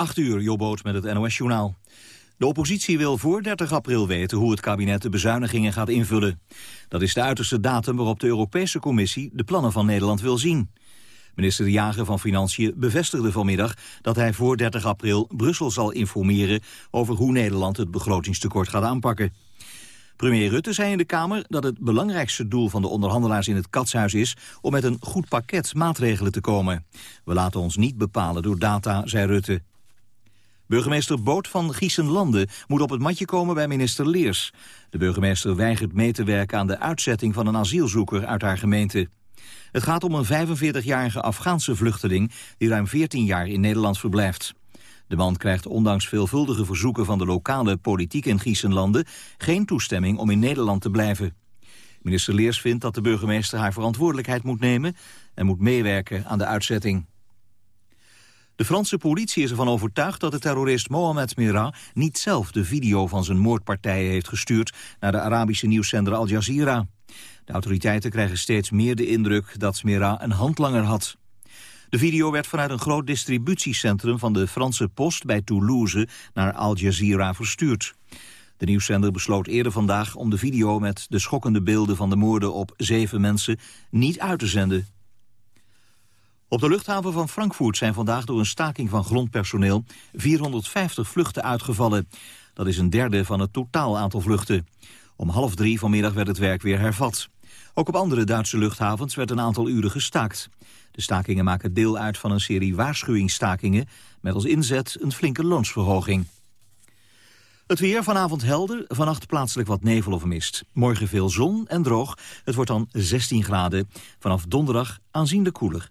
8 uur, Jobboot met het NOS-journaal. De oppositie wil voor 30 april weten hoe het kabinet de bezuinigingen gaat invullen. Dat is de uiterste datum waarop de Europese Commissie de plannen van Nederland wil zien. Minister De Jager van Financiën bevestigde vanmiddag dat hij voor 30 april Brussel zal informeren over hoe Nederland het begrotingstekort gaat aanpakken. Premier Rutte zei in de Kamer dat het belangrijkste doel van de onderhandelaars in het Katshuis is om met een goed pakket maatregelen te komen. We laten ons niet bepalen door data, zei Rutte. Burgemeester Boot van Giesenlanden moet op het matje komen bij minister Leers. De burgemeester weigert mee te werken aan de uitzetting van een asielzoeker uit haar gemeente. Het gaat om een 45-jarige Afghaanse vluchteling die ruim 14 jaar in Nederland verblijft. De man krijgt ondanks veelvuldige verzoeken van de lokale politiek in Giesenlanden geen toestemming om in Nederland te blijven. Minister Leers vindt dat de burgemeester haar verantwoordelijkheid moet nemen en moet meewerken aan de uitzetting. De Franse politie is ervan overtuigd dat de terrorist Mohamed Merah niet zelf de video van zijn moordpartijen heeft gestuurd naar de Arabische nieuwszender Al Jazeera. De autoriteiten krijgen steeds meer de indruk dat Merah een handlanger had. De video werd vanuit een groot distributiecentrum van de Franse post bij Toulouse naar Al Jazeera verstuurd. De nieuwszender besloot eerder vandaag om de video met de schokkende beelden van de moorden op zeven mensen niet uit te zenden. Op de luchthaven van Frankfurt zijn vandaag door een staking van grondpersoneel 450 vluchten uitgevallen. Dat is een derde van het totaal aantal vluchten. Om half drie vanmiddag werd het werk weer hervat. Ook op andere Duitse luchthavens werd een aantal uren gestaakt. De stakingen maken deel uit van een serie waarschuwingsstakingen... met als inzet een flinke loonsverhoging. Het weer vanavond helder, vannacht plaatselijk wat nevel of mist. Morgen veel zon en droog. Het wordt dan 16 graden. Vanaf donderdag aanzienlijk koeler.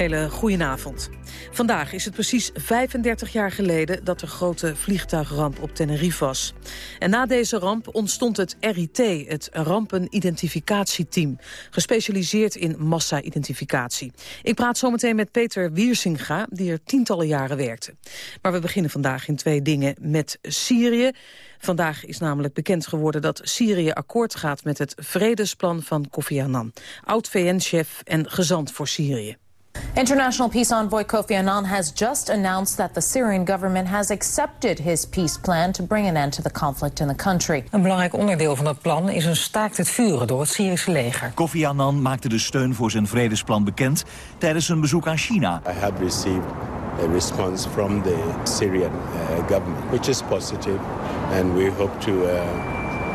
Hele goedenavond. Vandaag is het precies 35 jaar geleden dat de grote vliegtuigramp op Tenerife was. En na deze ramp ontstond het RIT, het Rampenidentificatieteam, gespecialiseerd in massa-identificatie. Ik praat zometeen met Peter Wiersinga, die er tientallen jaren werkte. Maar we beginnen vandaag in twee dingen met Syrië. Vandaag is namelijk bekend geworden dat Syrië akkoord gaat met het vredesplan van Kofi Annan, oud-VN-chef en gezant voor Syrië. International peace envoy Kofi Annan has just announced that the Syrian government has accepted his peace plan to bring an end to the conflict in the country. Een belangrijk onderdeel van het plan is een staakt het vuren door het Syrische leger. Kofi Annan maakte de steun voor zijn vredesplan bekend tijdens een bezoek aan China. I have received a response from the Syrian uh, government, which is positive, and we hope to uh,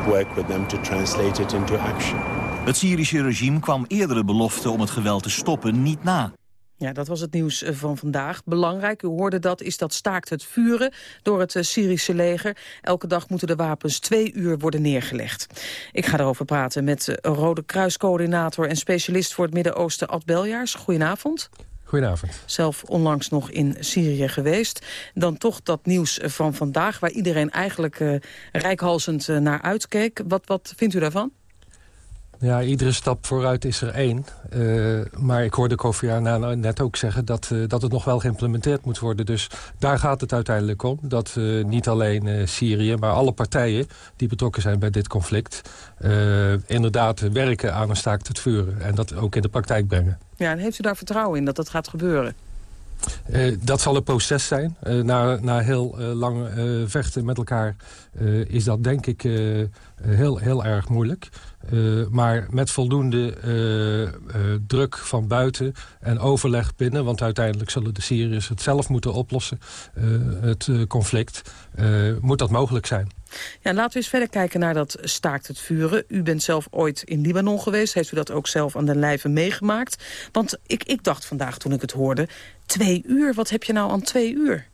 work with them to translate it into action. Het Syrische regime kwam eerdere beloften om het geweld te stoppen niet na. Ja, dat was het nieuws eh, van vandaag. Belangrijk, u hoorde dat, is dat staakt het vuren door het eh, Syrische leger. Elke dag moeten de wapens twee uur worden neergelegd. Ik ga erover praten met eh, Rode Kruiscoördinator en specialist voor het Midden-Oosten Ad Beljaars. Goedenavond. Goedenavond. Zelf onlangs nog in Syrië geweest. Dan toch dat nieuws van vandaag, waar iedereen eigenlijk uh, rijkhalsend uh, naar uitkeek. Wat, wat vindt u daarvan? Ja, iedere stap vooruit is er één. Uh, maar ik hoorde Kofi Annan net ook zeggen dat, uh, dat het nog wel geïmplementeerd moet worden. Dus daar gaat het uiteindelijk om. Dat uh, niet alleen Syrië, maar alle partijen die betrokken zijn bij dit conflict... inderdaad werken aan een staakt het vuren. En dat ook in de praktijk brengen. Ja, en heeft u daar vertrouwen in dat dat gaat gebeuren? Uh, dat zal een proces zijn. Uh, na, na heel uh, lang vechten met elkaar is dat denk ik heel, heel erg moeilijk. maar met voldoende druk van buiten en overleg binnen... want uiteindelijk zullen de Syriërs het zelf moeten oplossen, het conflict... moet dat mogelijk zijn. Ja, laten we eens verder kijken naar dat staakt het vuren. U bent zelf ooit in Libanon geweest. Heeft u dat ook zelf aan de lijve meegemaakt? Want ik, ik dacht vandaag toen ik het hoorde... twee uur, wat heb je nou aan twee uur?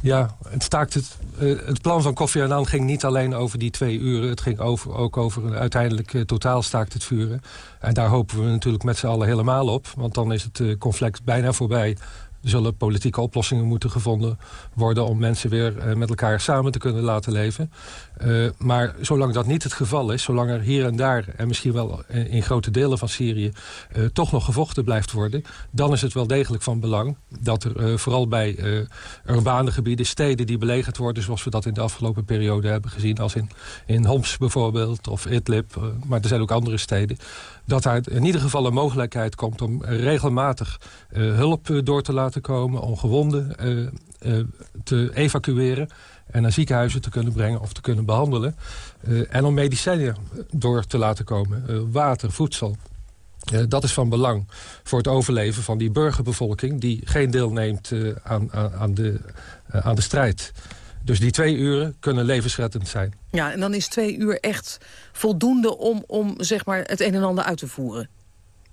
Ja, het, staakt het, uh, het plan van Kofi Annan ging niet alleen over die twee uren. Het ging over, ook over een uiteindelijk uh, totaal staakt het vuren. En daar hopen we natuurlijk met z'n allen helemaal op. Want dan is het uh, conflict bijna voorbij. Zullen politieke oplossingen moeten gevonden worden... om mensen weer uh, met elkaar samen te kunnen laten leven. Uh, maar zolang dat niet het geval is... zolang er hier en daar, en misschien wel in grote delen van Syrië... Toch nog gevochten blijft worden... dan is het wel degelijk van belang dat er vooral bij urbane gebieden... steden die belegerd worden zoals we dat in de afgelopen periode hebben gezien... als in, in Homs bijvoorbeeld of Idlib, maar er zijn ook andere steden dat daar in ieder geval een mogelijkheid komt om regelmatig uh, hulp door te laten komen... om gewonden uh, te evacueren en naar ziekenhuizen te kunnen brengen of te kunnen behandelen. en om medicijnen door te laten komen, water, voedsel. dat is van belang voor het overleven van die burgerbevolking... die geen deel neemt aan, aan, aan, de, aan de strijd. Dus die twee uren kunnen levensreddend zijn. Ja, en dan is twee uur echt voldoende om, om zeg maar, het een en ander uit te voeren.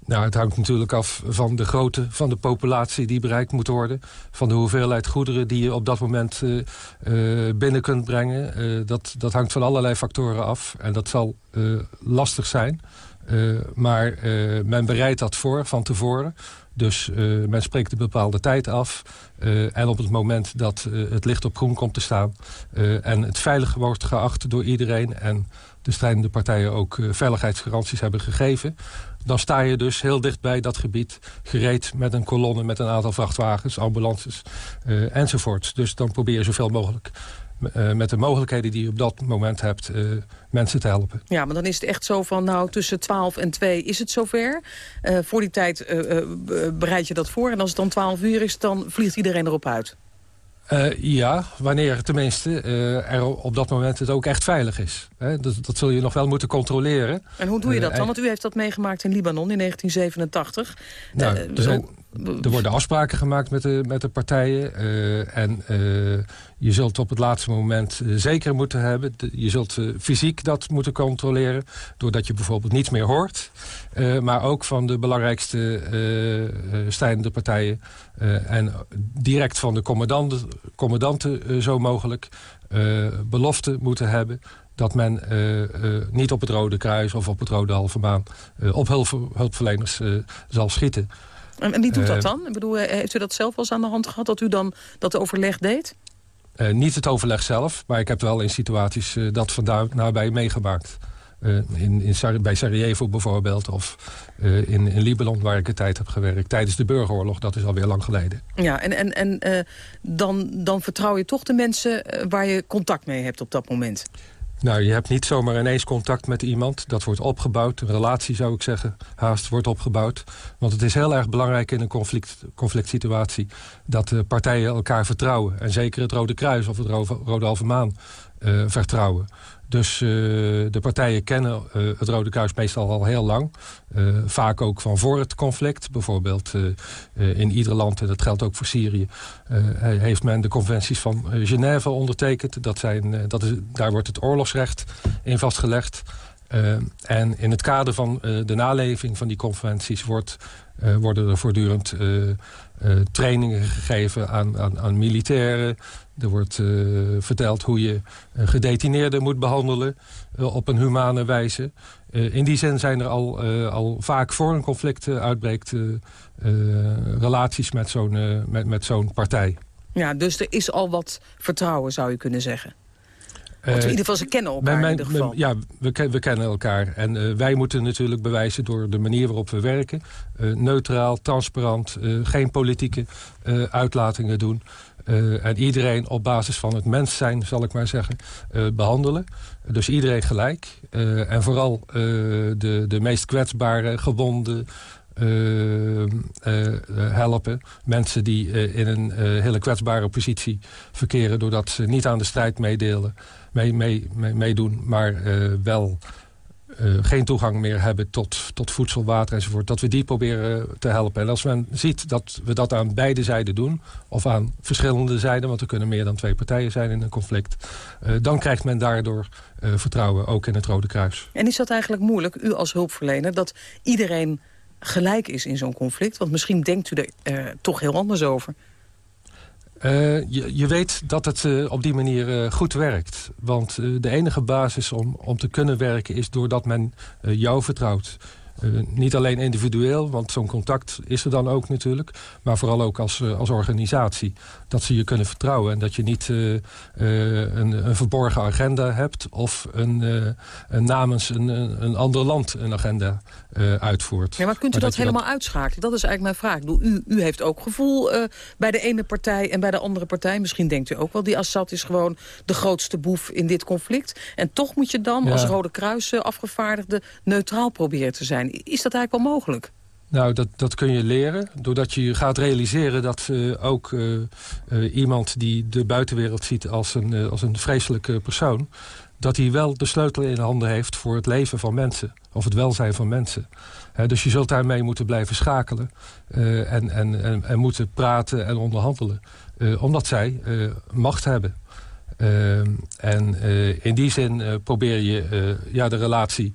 Nou, het hangt natuurlijk af van de grootte van de populatie die bereikt moet worden. Van de hoeveelheid goederen die je op dat moment uh, uh, binnen kunt brengen. Uh, dat, dat hangt van allerlei factoren af. En dat zal lastig zijn. Maar men bereidt dat voor van tevoren. Dus uh, men spreekt een bepaalde tijd af. En op het moment dat het licht op groen komt te staan... en het veilig wordt geacht door iedereen... en de strijdende partijen ook veiligheidsgaranties hebben gegeven... dan sta je dus heel dicht bij dat gebied... gereed met een kolonne met een aantal vrachtwagens, ambulances enzovoort. Dus dan probeer je zoveel mogelijk met de mogelijkheden die je op dat moment hebt, uh, mensen te helpen. Ja, maar dan is het echt zo van, nou, tussen 12 en 2 is het zover. Uh, voor die tijd bereid je dat voor. En als het dan 12 uur is, dan vliegt iedereen erop uit. ja, wanneer tenminste er op dat moment het ook echt veilig is. Hè? Dat, dat, zul je nog wel moeten controleren. En hoe doe je dat dan? Want u heeft dat meegemaakt in Libanon in 1987. Nou, er, zijn, er worden afspraken gemaakt met de, met de partijen. en je zult op het laatste moment uh, zeker moeten hebben. je zult fysiek dat moeten controleren. Doordat je bijvoorbeeld niets meer hoort. Maar ook van de belangrijkste strijdende partijen. en direct van de commandanten, commandanten zo mogelijk. belofte moeten hebben dat men niet op het Rode Kruis of op het Rode Halve Maan... op hulp, hulpverleners zal schieten. En, en wie doet dat dan? Ik bedoel, heeft u dat zelf wel eens aan de hand gehad... dat u dan dat overleg deed? Uh, niet het overleg zelf, maar ik heb wel in situaties uh, dat vandaan nabij meegemaakt. Uh, in, in bij Sarajevo bijvoorbeeld, of in, in Libanon waar ik een tijd heb gewerkt. Tijdens de burgeroorlog, dat is alweer lang geleden. Ja, en, en, en dan, dan vertrouw je toch de mensen waar je contact mee hebt op dat moment? Nou, je hebt niet zomaar ineens contact met iemand. Dat wordt opgebouwd. Een relatie, zou ik zeggen, haast wordt opgebouwd. Want het is heel erg belangrijk in een conflict, conflict situatie... dat de partijen elkaar vertrouwen. En zeker het Rode Kruis of het Rode Halve Maan uh, vertrouwen. Dus uh, de partijen kennen uh, het Rode Kruis meestal al heel lang. Uh, vaak ook van voor het conflict. Bijvoorbeeld in ieder land, en dat geldt ook voor Syrië... heeft men de conventies van Genève ondertekend. Dat zijn, dat is, daar wordt het oorlogsrecht in vastgelegd. en in het kader van de naleving van die conventies... Wordt, worden er voortdurend trainingen gegeven aan, aan, aan militairen... Er wordt uh, verteld hoe je een gedetineerde moet behandelen uh, op een humane wijze. Uh, in die zin zijn er al, al vaak voor een conflict uitbreekt relaties met zo'n met, met zo'n partij. Ja, dus er is al wat vertrouwen zou je kunnen zeggen. Want in ieder geval, ze kennen elkaar mijn, in ieder geval. Ja, we, we kennen elkaar. En wij moeten natuurlijk bewijzen door de manier waarop we werken. neutraal, transparant, geen politieke uitlatingen doen. Uh, en iedereen op basis van het mens zijn, zal ik maar zeggen, uh, behandelen. Dus iedereen gelijk. Uh, en vooral de, de meest kwetsbare, gewonden, helpen. Mensen die in een hele kwetsbare positie verkeren... doordat ze niet aan de strijd meedelen, mee, mee, mee, meedoen, maar wel uh, geen toegang meer hebben tot, tot voedsel, water enzovoort... dat we die proberen te helpen. En als men ziet dat we dat aan beide zijden doen... of aan verschillende zijden, want er kunnen meer dan twee partijen zijn in een conflict... Uh, dan krijgt men daardoor uh, vertrouwen, ook in het Rode Kruis. En is dat eigenlijk moeilijk, u als hulpverlener... dat iedereen gelijk is in zo'n conflict? Want misschien denkt u er toch heel anders over. Uh, je, je, weet dat het uh, op die manier uh, goed werkt. Want de enige basis om, om te kunnen werken is doordat men jou vertrouwt. Niet alleen individueel, want zo'n contact is er dan ook natuurlijk. Maar vooral ook als, als organisatie. Dat ze je kunnen vertrouwen. En dat je niet een, een, verborgen agenda hebt. Of een, een namens een, een ander land een agenda uitvoert. Ja, maar kunt u dat, helemaal uitschakelen? Dat is eigenlijk mijn vraag. U, u heeft ook gevoel bij de ene partij en bij de andere partij. Misschien denkt u ook wel, die Assad is gewoon de grootste boef in dit conflict. En toch moet je dan als Rode Kruis afgevaardigde neutraal proberen te zijn. Is dat eigenlijk wel mogelijk? Nou, dat, dat kun je leren doordat je gaat realiseren dat uh, ook uh, uh, iemand die de buitenwereld ziet als een, als een vreselijke persoon... dat hij wel de sleutel in handen heeft voor het leven van mensen. Of het welzijn van mensen. dus je zult daarmee moeten blijven schakelen. en, en, en, en, moeten praten en onderhandelen. omdat zij macht hebben. en in die zin probeer je ja, de relatie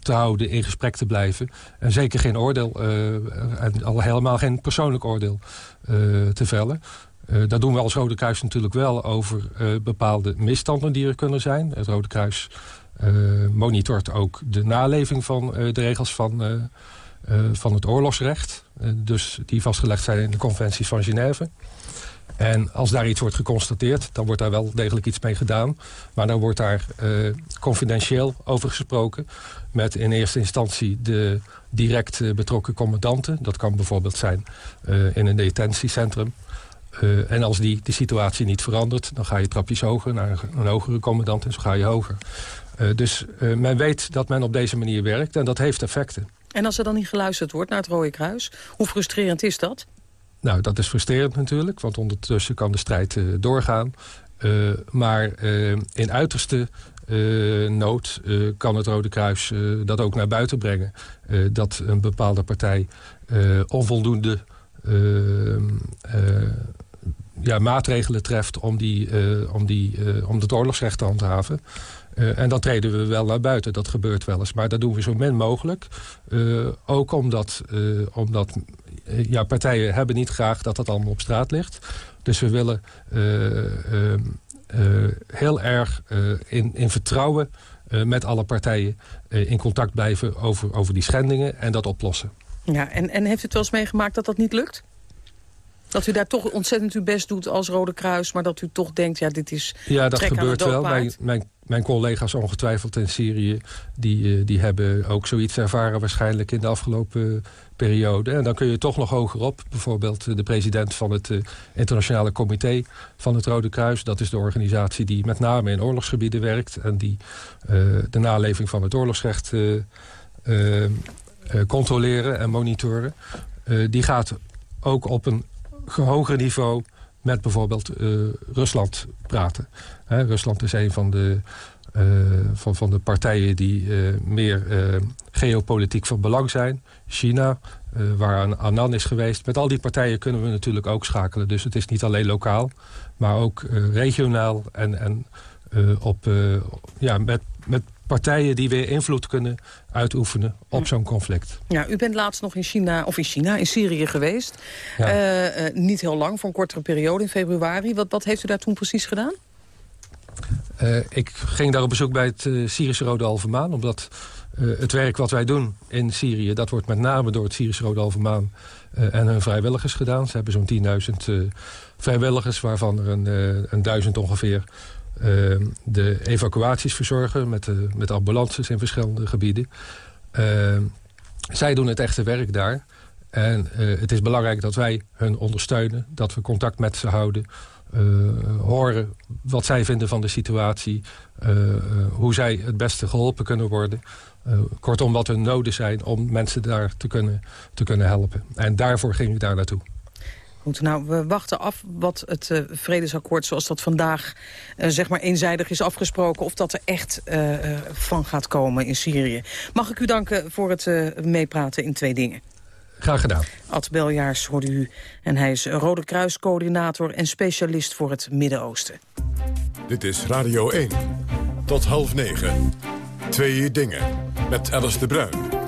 te houden, in gesprek te blijven. En zeker geen oordeel, uh, en al helemaal geen persoonlijk oordeel uh, te vellen. dat doen we als Rode Kruis natuurlijk wel over bepaalde misstanden die er kunnen zijn. Het Rode Kruis monitort ook de naleving van de regels van, van het oorlogsrecht. dus die vastgelegd zijn in de conventies van Genève. En als daar iets wordt geconstateerd, dan wordt daar wel degelijk iets mee gedaan. Maar dan wordt daar uh, confidentieel over gesproken... met in eerste instantie de direct uh, betrokken commandanten. Dat kan bijvoorbeeld zijn uh, in een detentiecentrum. en als die de situatie niet verandert... dan ga je trapjes hoger naar een, een hogere commandant en zo ga je hoger. dus men weet dat men op deze manier werkt en dat heeft effecten. En als er dan niet geluisterd wordt naar het Rode Kruis... hoe frustrerend is dat? Nou, dat is frustrerend natuurlijk, want ondertussen kan de strijd uh, doorgaan. Uh, maar uh, in uiterste nood kan het Rode Kruis dat ook naar buiten brengen. dat een bepaalde partij onvoldoende ja, maatregelen treft om, die, om, die, om het oorlogsrecht te handhaven. Uh, en dan treden we wel naar buiten, dat gebeurt wel eens. Maar dat doen we zo min mogelijk. Uh, ook omdat, uh, omdat eh, ja, partijen hebben niet graag dat dat allemaal op straat ligt. Dus we willen eh, ehm, eh, heel erg in, in vertrouwen met alle partijen in contact blijven over, over die schendingen en dat oplossen. Ja, en, en heeft u het wel eens meegemaakt dat dat niet lukt? Dat u daar toch ontzettend uw best doet als Rode Kruis... maar dat u toch denkt, ja, dit is Ja, dat gebeurt wel. Mijn, mijn, mijn, collega's ongetwijfeld in Syrië... Die, die hebben ook zoiets ervaren waarschijnlijk in de afgelopen periode. En dan kun je toch nog hoger op. Bijvoorbeeld de president van het internationale comité van het Rode Kruis. Dat is de organisatie die met name in oorlogsgebieden werkt. En die uh, de naleving van het oorlogsrecht uh, controleren en monitoren. die gaat ook op een hoger niveau met bijvoorbeeld Rusland praten. Rusland is een van de uh, van, van de partijen die uh, meer geopolitiek van belang zijn. China, waar Annan is geweest. Met al die partijen kunnen we natuurlijk ook schakelen. Dus het is niet alleen lokaal, maar ook regionaal. En, en op, ja, met, met partijen die weer invloed kunnen uitoefenen op zo'n conflict. Ja, u bent laatst nog in China, of in China, in Syrië geweest. Ja. niet heel lang, voor een kortere periode in februari. Wat, wat heeft u daar toen precies gedaan? Uh, ik ging daar op bezoek bij het Syrische Rode Halve Maan... omdat het werk wat wij doen in Syrië... dat wordt met name door het Syrische Rode Halve Maan en hun vrijwilligers gedaan. Ze hebben zo'n 10.000 vrijwilligers, waarvan er een, een duizend ongeveer... de evacuaties verzorgen met, met ambulances in verschillende gebieden. zij doen het echte werk daar. En het is belangrijk dat wij hun ondersteunen, dat we contact met ze houden uh, horen wat zij vinden van de situatie. Hoe zij het beste geholpen kunnen worden. kortom, wat hun noden zijn om mensen daar te kunnen, te kunnen helpen. En daarvoor ging ik daar naartoe. Goed, nou, we wachten af wat het uh, vredesakkoord zoals dat vandaag uh, zeg maar eenzijdig is afgesproken... of dat er echt uh, van gaat komen in Syrië. Mag ik u danken voor het meepraten in twee dingen. Graag gedaan. Ad Beljaars hoorde u. En hij is Rode Kruiscoördinator en specialist voor het Midden-Oosten. Dit is Radio 1. Tot half negen. Twee dingen. Met Alice de Bruin.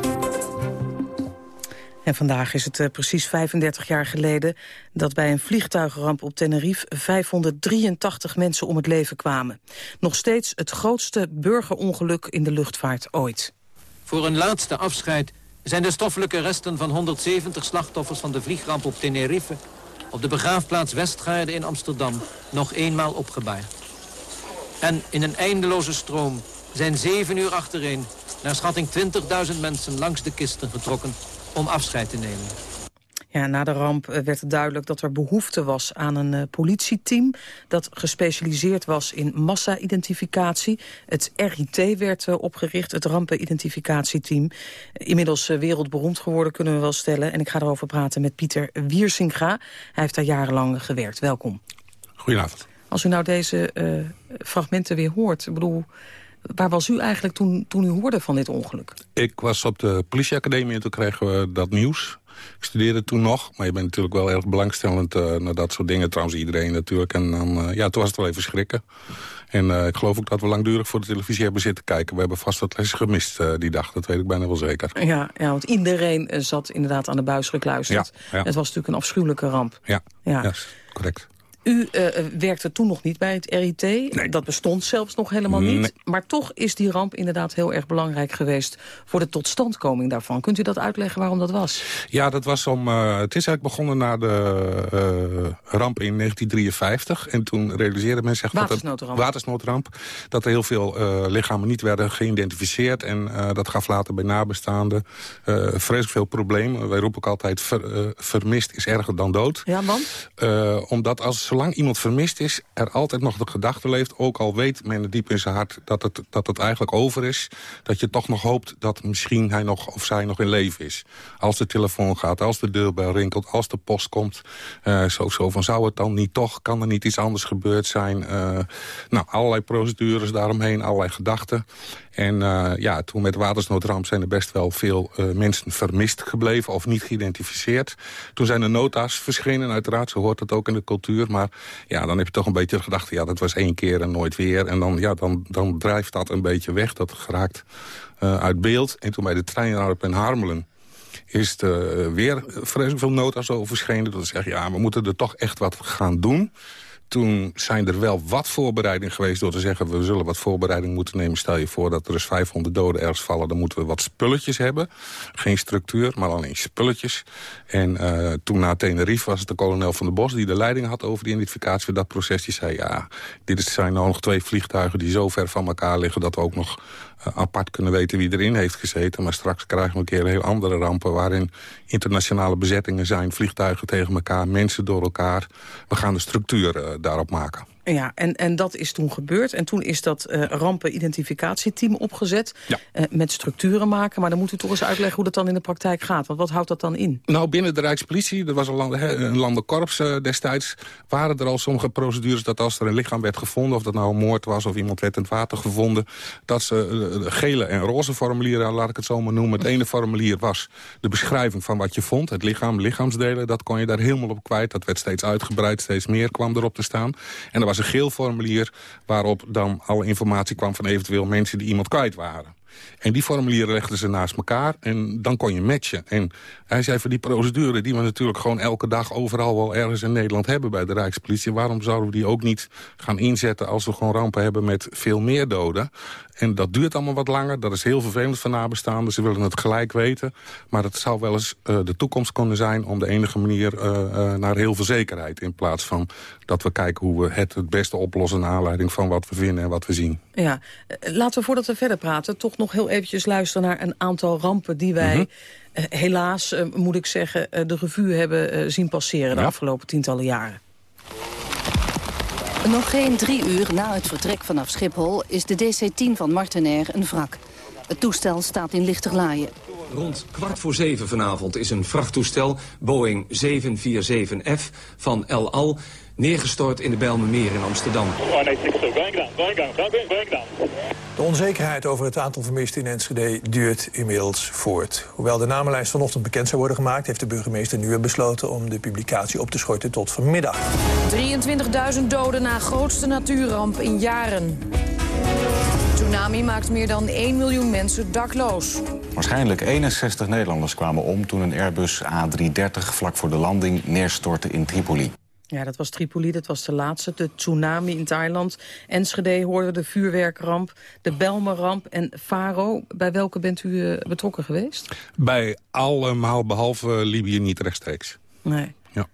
En vandaag is het uh, precies 35 jaar geleden dat bij een vliegtuigramp op Tenerife 583 mensen om het leven kwamen. Nog steeds het grootste burgerongeluk in de luchtvaart ooit. Voor een laatste afscheid zijn de stoffelijke resten van 170 slachtoffers van de vliegramp op Tenerife op de begraafplaats Westgaarde in Amsterdam nog eenmaal opgebaard. En in een eindeloze stroom zijn zeven uur achtereen naar schatting 20.000 mensen langs de kisten getrokken om afscheid te nemen. Ja, na de ramp eh, werd het duidelijk dat er behoefte was aan een uh, politieteam... dat gespecialiseerd was in massa-identificatie. Het RIT werd uh, opgericht, het rampenidentificatieteam. Inmiddels wereldberoemd geworden, kunnen we wel stellen. En ik ga erover praten met Pieter Wiersinga. Hij heeft daar jarenlang gewerkt. Welkom. Goedenavond. Als u nou deze fragmenten weer hoort, ik bedoel... Waar was u eigenlijk toen, toen u hoorde van dit ongeluk? Ik was op de politieacademie en toen kregen we dat nieuws. Ik studeerde toen nog, maar je bent natuurlijk wel erg belangstellend uh, naar dat soort dingen. Trouwens iedereen natuurlijk. En dan, uh, ja, toen was het wel even schrikken. En uh, ik geloof ook dat we langdurig voor de televisie hebben zitten kijken. We hebben vast wat lessen gemist die dag, dat weet ik bijna wel zeker. Ja, ja want iedereen zat inderdaad aan de buis gekluisterd. Ja, ja. Het was natuurlijk een afschuwelijke ramp. Ja, ja. ja correct. U uh, werkte toen nog niet bij het RIT. Nee. Dat bestond zelfs nog helemaal niet. Maar toch is die ramp inderdaad heel erg belangrijk geweest... voor de totstandkoming daarvan. Kunt u dat uitleggen waarom dat was? Ja, dat was om... Uh, het is eigenlijk begonnen na de uh, ramp in 1953. En toen realiseerde men zich... Watersnoodramp. Dat watersnoodramp. Dat er heel veel lichamen niet werden geïdentificeerd. En dat gaf later bij nabestaanden vreselijk veel problemen. Wij roepen ook altijd... Ver, vermist is erger dan dood. Ja, want? omdat als zolang iemand vermist is, er altijd nog de gedachte leeft... ook al weet men diep in zijn hart dat het, dat het eigenlijk over is... dat je toch nog hoopt dat misschien hij nog of zij nog in leven is. Als de telefoon gaat, als de deurbel rinkelt, als de post komt... Uh, zo, zo van zou het dan niet toch, kan er niet iets anders gebeurd zijn? Uh, nou, allerlei procedures daaromheen, allerlei gedachten. En uh, ja, toen met watersnoodramp zijn er best wel veel mensen vermist gebleven of niet geïdentificeerd. Toen zijn er nota's verschenen, uiteraard, zo hoort het ook in de cultuur. Maar ja, dan heb je toch een beetje gedacht, ja, dat was één keer en nooit weer. En dan, ja, dan, dan drijft dat een beetje weg, dat geraakt uh, uit beeld. En toen bij de treinramp in Harmelen is er weer vreselijk veel nota's over verschenen. Dat zeggen, ja, we moeten er toch echt wat gaan doen. Toen zijn er wel wat voorbereiding geweest door te zeggen... we zullen wat voorbereiding moeten nemen. Stel je voor dat er eens 500 doden ergens vallen... dan moeten we wat spulletjes hebben. Geen structuur, maar alleen spulletjes. En uh, toen na Tenerife was het de kolonel van de Bos... die de leiding had over de identificatie van dat proces. Die zei, ja, dit zijn nou nog twee vliegtuigen die zo ver van elkaar liggen... dat we ook nog apart kunnen weten wie erin heeft gezeten. Maar straks krijgen we een keer heel andere rampen... waarin internationale bezettingen zijn, vliegtuigen tegen elkaar... mensen door elkaar. We gaan de structuur uh, daarop maken. Ja, en, en dat is toen gebeurd. En toen is dat uh, rampenidentificatieteam opgezet. Ja. Uh, met structuren maken. Maar dan moet u toch eens uitleggen hoe dat dan in de praktijk gaat. Want wat houdt dat dan in? Nou, binnen de Rijkspolitie, er was een, land, een landenkorps uh, destijds... waren er al sommige procedures dat als er een lichaam werd gevonden... of dat nou een moord was of iemand werd in het water gevonden... dat ze gele en roze formulieren, laat ik het zo maar noemen. Het ene formulier was de beschrijving van wat je vond. Het lichaam, lichaamsdelen, dat kon je daar helemaal op kwijt. Dat werd steeds uitgebreid, steeds meer kwam erop te staan. En er was een geel formulier waarop dan alle informatie kwam van eventueel mensen die iemand kwijt waren. En die formulieren legden ze naast elkaar en dan kon je matchen. En hij zei van die procedure die we natuurlijk gewoon elke dag overal wel ergens in Nederland hebben bij de Rijkspolitie. Waarom zouden we die ook niet gaan inzetten als we gewoon rampen hebben met veel meer doden? En dat duurt allemaal wat langer. Dat is heel vervelend voor nabestaanden. Ze willen het gelijk weten. Maar het zou wel eens uh, de toekomst kunnen zijn... om de enige manier uh, uh, naar heel veel zekerheid... in plaats van dat we kijken hoe we het het beste oplossen... naar aanleiding van wat we vinden en wat we zien. Ja, laten we voordat we verder praten... toch nog heel eventjes luisteren naar een aantal rampen die wij... Mm -hmm. helaas, moet ik zeggen, de revue hebben zien passeren... de ja. afgelopen tientallen jaren. Nog geen drie uur na het vertrek vanaf Schiphol is de DC-10 van Martinair een wrak. Het toestel staat in lichterlaaien. Rond kwart voor zeven vanavond is een vrachttoestel, Boeing 747F van El Al, neergestort in de Bijlmermeer in Amsterdam. De onzekerheid over het aantal vermisten in Enschede duurt inmiddels voort. Hoewel de namenlijst vanochtend bekend zou worden gemaakt... heeft de burgemeester nu besloten om de publicatie op te schorten tot vanmiddag. 23.000 doden na grootste natuurramp in jaren. Tsunami maakt meer dan 1 miljoen mensen dakloos. Waarschijnlijk 61 Nederlanders kwamen om toen een Airbus A330 vlak voor de landing neerstortte in Tripoli. Ja, dat was Tripoli, dat was de laatste. De tsunami in Thailand. Enschede hoorde de vuurwerkramp, de Belmerramp en Faro. Bij welke bent u uh, betrokken geweest? Bij allemaal, behalve Libië niet rechtstreeks. Nee. Ja.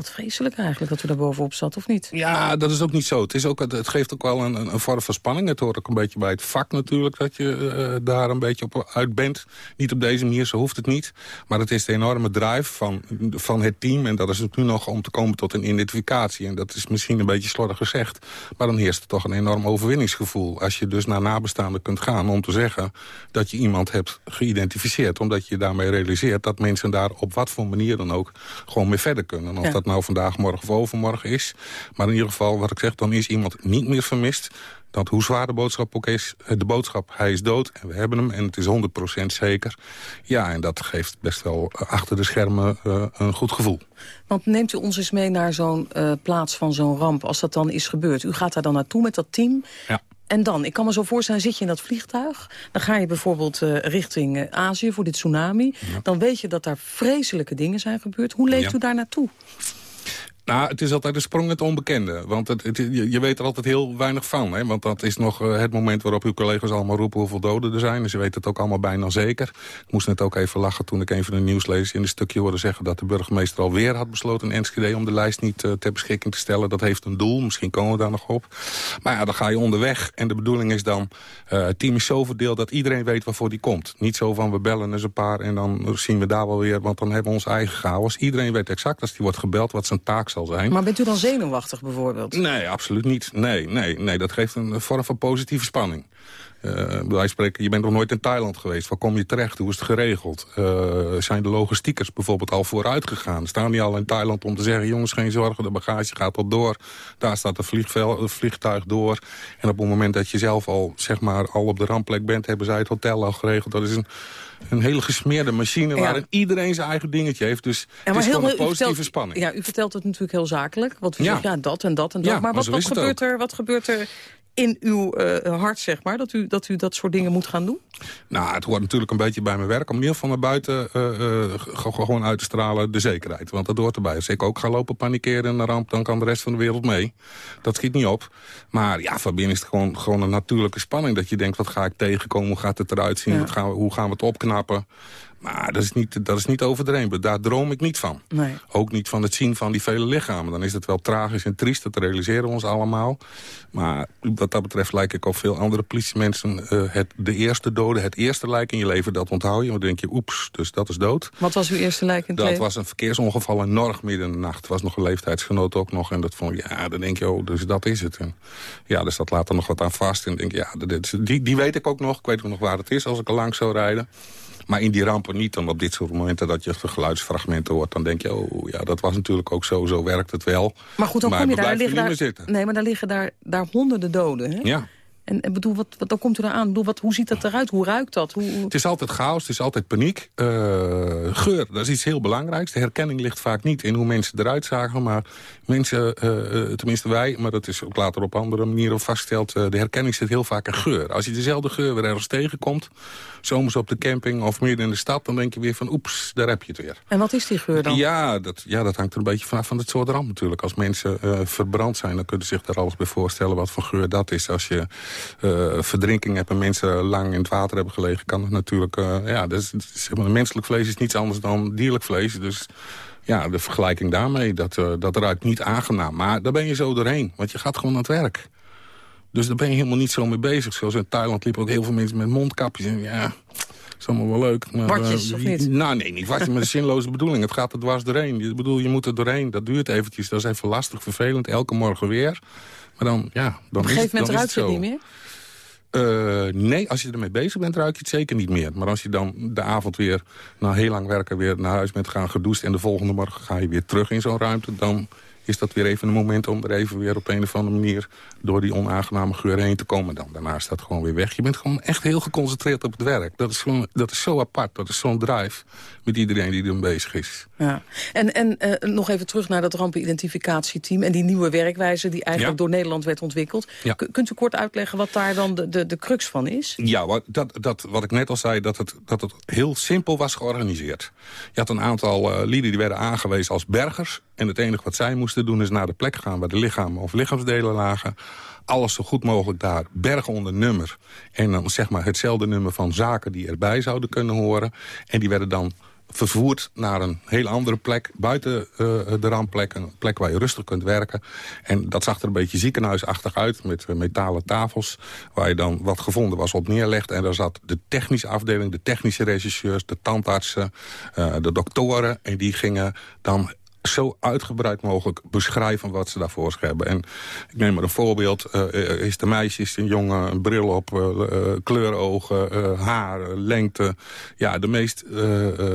Wat vreselijk eigenlijk dat u daar bovenop zat, of niet? Ja, dat is ook niet zo. Het, is ook, het geeft ook wel een, een vorm van spanning. Het hoort ook een beetje bij het vak natuurlijk... dat je uh, daar een beetje op uit bent. Niet op deze manier, zo hoeft het niet. Maar het is de enorme drive van, van het team. En dat is het nu nog om te komen tot een identificatie. En dat is misschien een beetje slordig gezegd. Maar dan heerst er toch een enorm overwinningsgevoel. Als je dus naar nabestaanden kunt gaan om te zeggen... dat je iemand hebt geïdentificeerd. Omdat je daarmee realiseert dat mensen daar op wat voor manier dan ook... gewoon mee verder kunnen. Of Ja. dat nou vandaag, morgen of overmorgen is. Maar in ieder geval, wat ik zeg, dan is iemand niet meer vermist. Dat hoe zwaar de boodschap ook is, eh, de boodschap, hij is dood en we hebben hem en het is 100% zeker. Ja, en dat geeft best wel eh, achter de schermen eh, een goed gevoel. Want neemt u ons eens mee naar zo'n eh, plaats van zo'n ramp, als dat dan is gebeurd. U gaat daar dan naartoe met dat team. Ja. En dan, ik kan me zo voorstellen, zit je in dat vliegtuig. Dan ga je bijvoorbeeld eh, richting eh, Azië voor dit tsunami. Dan weet je dat daar vreselijke dingen zijn gebeurd. Hoe leeft Ja. u daar naartoe? Nou, het is altijd een sprong het onbekende. Want het, je, je weet er altijd heel weinig van. Hè? Want dat is nog eh, het moment waarop uw collega's allemaal roepen hoeveel doden er zijn. En ze weten het ook allemaal bijna zeker. Ik moest net ook even lachen toen ik een van de nieuwslezers in een stukje hoorde zeggen... dat de burgemeester alweer had besloten in Enschede om de lijst niet eh, ter beschikking te stellen. Dat heeft een doel, misschien komen we daar nog op. Maar ja, dan ga je onderweg. En de bedoeling is dan, eh, het team is zo verdeeld dat iedereen weet waarvoor die komt. Niet zo van we bellen eens een paar en dan zien we daar wel weer... want dan hebben we ons eigen chaos. Iedereen weet exact als die wordt gebeld wat zijn taak zal zijn. Maar bent u dan zenuwachtig bijvoorbeeld? Nee, absoluut niet. Nee, nee, nee, dat geeft een vorm van positieve spanning. Eh van spreken, je bent nog nooit in Thailand geweest. Waar kom je terecht? Hoe is het geregeld? Eh, zijn de logistiekers bijvoorbeeld al vooruit gegaan? Staan die al in Thailand om te zeggen... jongens, geen zorgen, de bagage gaat al door. Daar staat het vliegtuig door. En op het moment dat je zelf al, zeg maar, al op de rampplek bent... hebben zij het hotel al geregeld. Dat is een, een hele gesmeerde machine... Ja. waarin iedereen zijn eigen dingetje heeft. Dus het is gewoon een positieve vertelt- spanning. Ja, u vertelt het natuurlijk heel zakelijk. Want u Ja. zegt ja, dat en dat en dat. Ja, maar wat, gebeurt er, wat gebeurt er in uw eh, hart, zeg maar, dat u, dat u dat soort dingen moet gaan doen? Nou, het hoort natuurlijk een beetje bij mijn werk... om in ieder geval naar buiten eh, eh, ge- gewoon uit te stralen de zekerheid. Want dat hoort erbij. Als ik ook ga lopen panikeren in een ramp... dan kan de rest van de wereld mee. Dat schiet niet op. Maar ja, van binnen is het gewoon, gewoon een natuurlijke spanning. Dat je denkt, wat ga ik tegenkomen? Hoe gaat het eruit zien? Ja. Wat gaan we, hoe gaan we het opknappen? Maar dat is niet, dat is niet overdreven. Daar droom ik niet van. Nee. Ook niet van het zien van die vele lichamen. Dan is het wel tragisch en triest, dat realiseren we ons allemaal. Maar wat dat betreft lijk ik op veel andere politiemensen... eh, het, de eerste dode, het eerste lijk in je leven, dat onthoud je. Dan denk je, oeps, dus dat is dood. Wat was uw eerste lijk in het Dat leven? was een verkeersongeval in Norg midden in de nacht. was nog een leeftijdsgenoot ook nog. En dat vond ik, ja, dan denk je, oh, dus dat is het. En ja, er staat later nog wat aan vast. En denk je, ja, dit die, die weet ik ook nog. Ik weet ook nog waar het is als ik er langs zou rijden. Maar in die rampen niet. Dan op dit soort momenten dat je geluidsfragmenten hoort... dan denk je, oh ja, dat was natuurlijk ook zo. Zo werkt het wel. Maar goed, dan maar kom je daar, liggen daar, zitten. nee, maar daar liggen daar, daar honderden doden. Hè? Ja. En, en bedoel, wat, wat, dan komt u eraan. Bedoel, wat, hoe ziet dat eruit? Hoe ruikt dat? Hoe, hoe- Het is altijd chaos, het is altijd paniek. Eh, geur, dat is iets heel belangrijks. De herkenning ligt vaak niet in hoe mensen eruit zagen. Maar mensen, eh, eh, tenminste wij, maar dat is ook later op andere manieren vastgesteld... de herkenning zit heel vaak in geur. Als je dezelfde geur weer ergens tegenkomt... zomers op de camping of midden in de stad... dan denk je weer van oeps, daar heb je het weer. En wat is die geur dan? Ja dat, ja, dat hangt er een beetje vanaf van het soort ramp natuurlijk. Als mensen eh, verbrand zijn, dan kunnen ze zich daar alles bij voorstellen... wat voor geur dat is. Als je eh, verdrinking hebt en mensen lang in het water hebben gelegen... kan het natuurlijk... eh, ja, dat is, zeg maar, menselijk vlees is niets anders dan dierlijk vlees. Dus ja, de vergelijking daarmee, dat, eh, dat ruikt niet aangenaam. Maar daar ben je zo doorheen, want je gaat gewoon aan het werk. Dus daar ben je helemaal niet zo mee bezig. Zoals in Thailand liepen ook heel veel mensen met mondkapjes. En ja, is allemaal wel leuk. Maar, Watjes, eh, of niet? Nou, nee, niet watjes, met een zinloze bedoeling. Het gaat er dwars doorheen. Ik bedoel, je moet er doorheen. Dat duurt eventjes. Dat is even lastig, vervelend. Elke morgen weer. Maar dan, ja, dan Op een gegeven moment ruikt je het niet meer? Eh, nee, als je ermee bezig bent, ruik je het zeker niet meer. Maar als je dan de avond weer, na heel lang werken, weer naar huis bent gaan gedoucht... en de volgende morgen ga je weer terug in zo'n ruimte... dan is dat weer even een moment om er even weer op een of andere manier... door die onaangename geur heen te komen. Dan. Daarna is dat gewoon weer weg. Je bent gewoon echt heel geconcentreerd op het werk. Dat is, gewoon, dat is zo apart. Dat is zo'n drive met iedereen die er bezig is. Ja. En, en eh, nog even terug naar dat rampenidentificatieteam... en die nieuwe werkwijze die eigenlijk Ja. door Nederland werd ontwikkeld. Ja. Kunt u kort uitleggen wat daar dan de, de, de crux van is? Ja, wat, dat, dat, wat ik net al zei, dat het, dat het heel simpel was georganiseerd. Je had een aantal eh, lieden die werden aangewezen als bergers. En het enige wat zij moesten te doen is naar de plek gaan waar de lichamen of lichaamsdelen lagen alles zo goed mogelijk daar bergen onder nummer. En dan zeg maar hetzelfde nummer van zaken die erbij zouden kunnen horen. En die werden dan vervoerd naar een heel andere plek, buiten uh, de rampplek. Een plek waar je rustig kunt werken. En dat zag er een beetje ziekenhuisachtig uit, met uh, metalen tafels... waar je dan wat gevonden was op neerlegt. En daar zat de technische afdeling, de technische regisseurs... de tandartsen, uh, de doktoren. En die gingen dan zo uitgebreid mogelijk beschrijven wat ze daarvoor hebben. En ik neem maar een voorbeeld. Uh, is de meisje, is een jongen, een bril op, uh, kleurogen, haar, lengte. Ja, de meest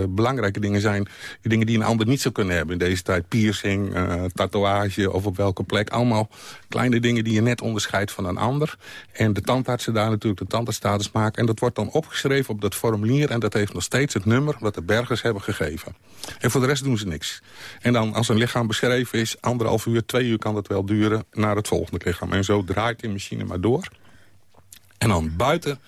belangrijke dingen zijn die dingen die een ander niet zou kunnen hebben in deze tijd. Piercing, tatoeage of op welke plek. Allemaal kleine dingen die je net onderscheidt van een ander. En de tandartsen daar natuurlijk de tandartsstatus maken. En dat wordt dan opgeschreven op dat formulier. En dat heeft nog steeds het nummer wat de bergers hebben gegeven. En voor de rest doen ze niks. En dan als een lichaam beschreven is, anderhalf uur, twee uur kan dat wel duren naar het volgende lichaam. En zo draait die machine maar door. En dan buiten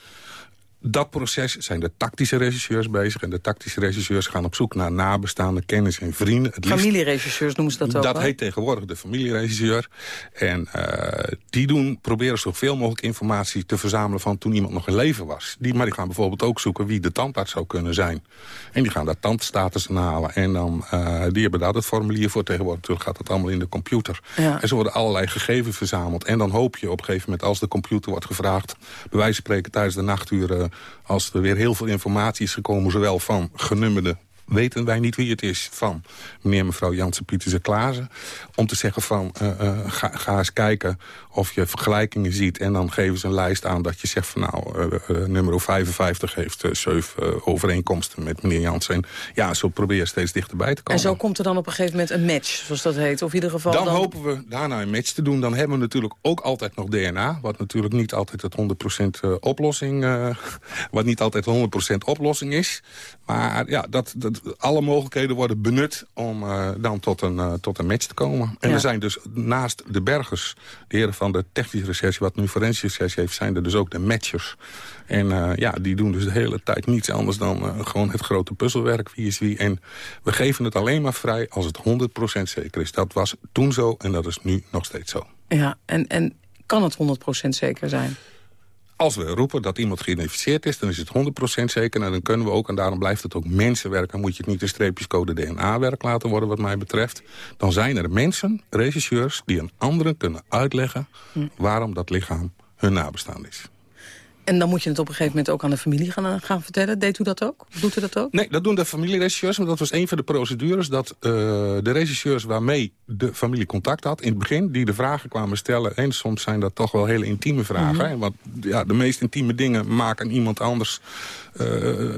dat proces zijn de tactische regisseurs bezig. En de tactische regisseurs gaan op zoek naar nabestaande kennis en vrienden. Het familieregisseurs noemen ze dat ook Dat heet tegenwoordig de familieregisseur. En uh, die doen, proberen zoveel mogelijk informatie te verzamelen... van toen iemand nog in leven was. Die, maar die gaan bijvoorbeeld ook zoeken wie de tandarts zou kunnen zijn. En die gaan daar tandstatus halen. En dan, uh, die hebben daar het formulier voor tegenwoordig. Natuurlijk gaat dat allemaal in de computer. Ja. En zo worden allerlei gegevens verzameld. En dan hoop je op een gegeven moment, als de computer wordt gevraagd... bij wijze van spreken tijdens de nachturen als er weer heel veel informatie is gekomen... zowel van genummerde weten wij niet wie het is van meneer en mevrouw Jansen Pieterse Klaassen. Om te zeggen van, uh, uh, ga, ga, eens kijken of je vergelijkingen ziet. En dan geven ze een lijst aan dat je zegt van nou, uh, nummer 55 heeft zeven overeenkomsten met meneer Jansen. En ja, zo probeer je steeds dichterbij te komen. En zo komt er dan op een gegeven moment een match, zoals dat heet? Of in ieder geval dan, dan... hopen we daarna een match te doen. Dan hebben we natuurlijk ook altijd nog DNA. Wat natuurlijk niet altijd het 100% oplossing, wat niet altijd 100% oplossing is. Maar ja, dat, dat, alle mogelijkheden worden benut om uh, dan tot een, uh, tot een match te komen. En Ja. er zijn dus naast de bergers, de heren van de technische recherche... wat nu forensische recherche heeft, zijn er dus ook de matchers. En uh, ja, die doen dus de hele tijd niets anders dan gewoon het grote puzzelwerk. Wie is wie. En we geven het alleen maar vrij als het 100% zeker is. Dat was toen zo en dat is nu nog steeds zo. Ja, en, en kan het 100% zeker zijn? Als we roepen dat iemand geïdentificeerd is, dan is het 100% zeker. En dan kunnen we ook, en daarom blijft het ook mensenwerk... dan moet je het niet een streepjescode DNA-werk laten worden wat mij betreft. Dan zijn er mensen, regisseurs, die een anderen kunnen uitleggen... waarom dat lichaam hun nabestaan is. En dan moet je het op een gegeven moment ook aan de familie gaan, gaan vertellen. Deed u dat ook? Doet u dat ook? Nee, dat doen de familieregisseurs, maar dat was een van de procedures... dat uh, de regisseurs waarmee de familie contact had in het begin... die de vragen kwamen stellen, en soms zijn dat toch wel hele intieme vragen... Mhm. hè, want ja, de meest intieme dingen maken iemand anders uh, uh,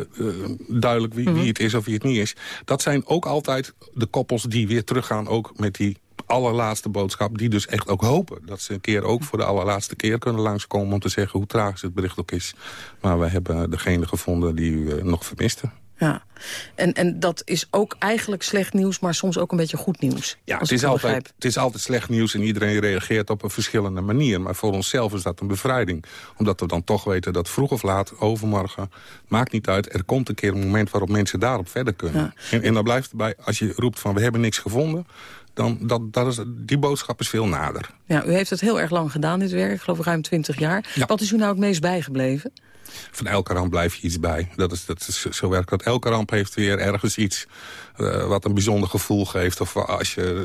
duidelijk wie, wie het is of wie het niet is. Dat zijn ook altijd de koppels die weer teruggaan ook met die allerlaatste boodschap... die dus echt ook hopen dat ze een keer ook voor de allerlaatste keer kunnen langskomen... om te zeggen hoe tragisch het bericht ook is. Maar we hebben degene gevonden die u nog vermiste. Ja, en, en dat is ook eigenlijk slecht nieuws, maar soms ook een beetje goed nieuws. Ja, het is, het altijd, het is altijd slecht nieuws en iedereen reageert op een verschillende manier. Maar voor onszelf is dat een bevrijding. Omdat we dan toch weten dat vroeg of laat, overmorgen, maakt niet uit. Er komt een keer een moment waarop mensen daarop verder kunnen. Ja. En, en dan blijft het bij, als je roept van we hebben niks gevonden... dan dat, dat is, die boodschap is veel nader. Ja, u heeft het heel erg lang gedaan, dit werk. Ik geloof ruim 20 jaar. Ja. Wat is u nou het meest bijgebleven? Van elke ramp blijf je iets bij. Dat is, dat is, zo werkt dat. Elke ramp heeft weer ergens iets uh, wat een bijzonder gevoel geeft. Of als je,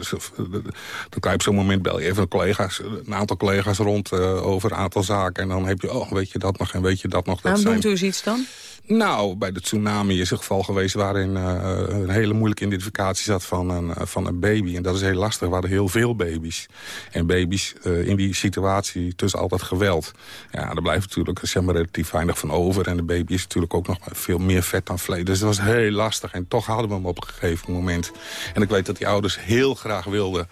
dan kan je op zo'n moment bel je even collega's, een aantal collega's rond uh, over een aantal zaken. En dan heb je, oh, weet je dat nog en weet je dat nog. Dat Waarom zijn... doet u eens iets dan? Nou, bij de tsunami is een geval geweest waarin uh, een hele moeilijke identificatie zat van een, van een baby. En dat is heel lastig. We hadden heel veel baby's. En baby's uh, in die situatie tussen altijd geweld. Ja, daar blijft natuurlijk zeg maar, relatief weinig van over. En de baby is natuurlijk ook nog veel meer vet dan vlees. Dus dat was heel lastig. En toch hadden we hem op een moment. En ik weet dat die ouders heel graag wilden,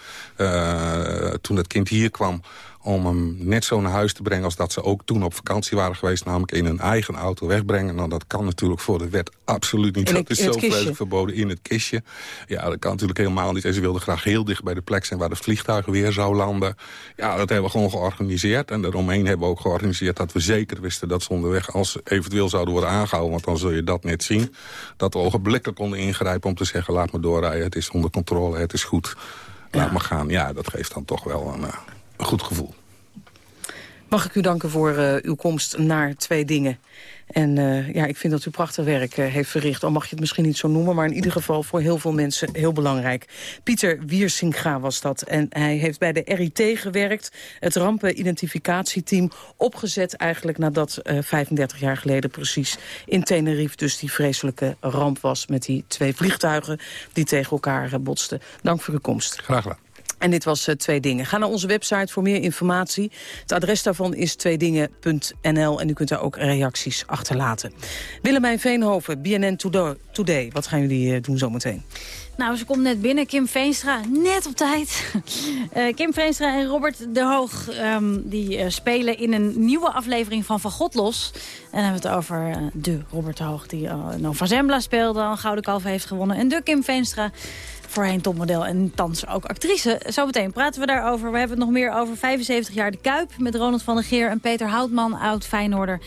toen het kind hier kwam om hem net zo naar huis te brengen als dat ze ook toen op vakantie waren geweest. Namelijk in hun eigen auto wegbrengen. Nou, dat kan natuurlijk voor de wet absoluut niet. In dat het, is zo het vreselijk verboden in het kistje. Ja, dat kan natuurlijk helemaal niet. En ze wilden graag heel dicht bij de plek zijn waar het vliegtuig weer zou landen. Ja, dat hebben we gewoon georganiseerd. En daaromheen hebben we ook georganiseerd dat we zeker wisten dat ze onderweg... als ze eventueel zouden worden aangehouden, want dan zul je dat net zien... dat we ogenblikkelijk konden ingrijpen om te zeggen, laat me doorrijden. Het is onder controle, het is goed. laat maar gaan. Ja, dat geeft dan toch wel een, een goed gevoel. Mag ik u danken voor uw komst naar Twee Dingen. En uh, ja, ik vind dat u prachtig werk uh, heeft verricht. Al mag je het misschien niet zo noemen, maar in ieder geval voor heel veel mensen heel belangrijk. Pieter Wiersinga was dat. En hij heeft bij de RIT gewerkt, het rampenidentificatieteam, opgezet eigenlijk nadat uh, 35 jaar geleden precies in Tenerife dus die vreselijke ramp was met die twee vliegtuigen die tegen elkaar botsten. Dank voor uw komst. Graag gedaan. En dit was uh, Twee Dingen. Ga naar onze website voor meer informatie. Het adres daarvan is tweedingen.nl en u kunt daar ook reacties achterlaten. Willemijn Veenhoven, BNN Today. Wat gaan jullie uh, doen zometeen? Nou, ze komt net binnen. Kim Veenstra, net op tijd. uh, Kim Veenstra en Robert de Hoog um, die spelen in een nieuwe aflevering van Van God Los. En dan hebben we het over de Robert de Hoog die Nova Zembla speelde, al Gouden Kalf heeft gewonnen. En de Kim Veenstra voorheen topmodel en thans ook actrice. Zometeen praten we daarover. We hebben het nog meer over 75 jaar de Kuip... met Ronald van der Geer en Peter Houtman, oud Feyenoorder.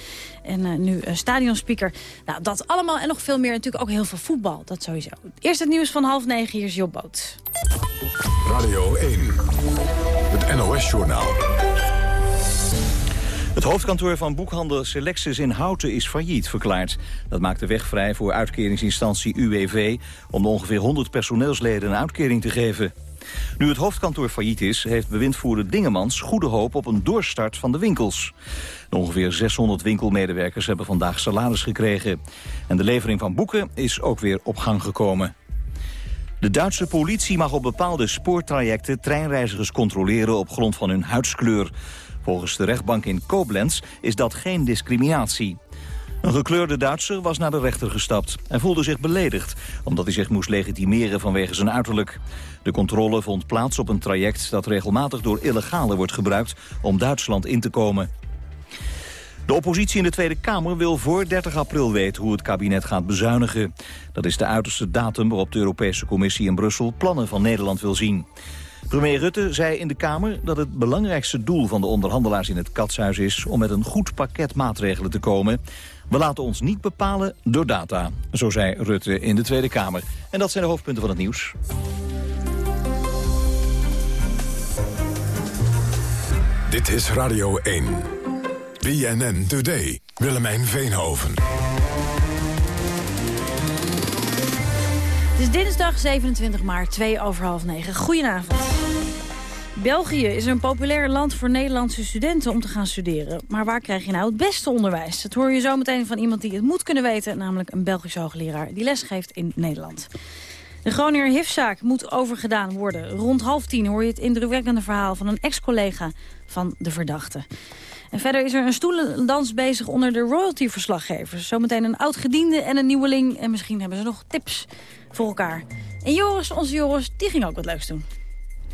En uh, nu uh, stadionspeaker. Nou, dat allemaal en nog veel meer. Natuurlijk ook heel veel voetbal, dat sowieso. Eerst het nieuws van half negen, hier is Job Boot. Radio 1, het NOS-journaal. Het hoofdkantoor van boekhandel Selectus in Houten is failliet verklaard. Dat maakt de weg vrij voor uitkeringsinstantie UWV... om de ongeveer 100 personeelsleden een uitkering te geven. Nu het hoofdkantoor failliet is, heeft bewindvoerder Dingemans goede hoop op een doorstart van de winkels. De ongeveer 600 winkelmedewerkers hebben vandaag salaris gekregen. En de levering van boeken is ook weer op gang gekomen. De Duitse politie mag op bepaalde spoortrajecten treinreizigers controleren op grond van hun huidskleur. Volgens de rechtbank in Koblenz is dat geen discriminatie. Een gekleurde Duitser was naar de rechter gestapt en voelde zich beledigd... omdat hij zich moest legitimeren vanwege zijn uiterlijk. De controle vond plaats op een traject dat regelmatig door illegalen wordt gebruikt... om Duitsland in te komen. De oppositie in de Tweede Kamer wil voor 30 april weten hoe het kabinet gaat bezuinigen. Dat is de uiterste datum waarop de Europese Commissie in Brussel plannen van Nederland wil zien. Premier Rutte zei in de Kamer dat het belangrijkste doel van de onderhandelaars in het katshuis is om met een goed pakket maatregelen te komen. We laten ons niet bepalen door data, zo zei Rutte in de Tweede Kamer. En dat zijn de hoofdpunten van het nieuws. Dit is Radio 1. BNN Today. Willemijn Veenhoven. Het is dinsdag 27 maart, 2 over half 9. Goedenavond. België is een populair land voor Nederlandse studenten om te gaan studeren. Maar waar krijg je nou het beste onderwijs? Dat hoor je zo meteen van iemand die het moet kunnen weten... namelijk een Belgische hoogleraar die lesgeeft in Nederland. De Groninger Hifzaak moet overgedaan worden. Rond half tien hoor je het indrukwekkende verhaal van een ex-collega van de verdachte. En verder is er een stoelendans bezig onder de royalty-verslaggevers. Zometeen een oud-gediende en een nieuweling. En misschien hebben ze nog tips voor elkaar. En Joris, onze Joris, die ging ook wat leuks doen.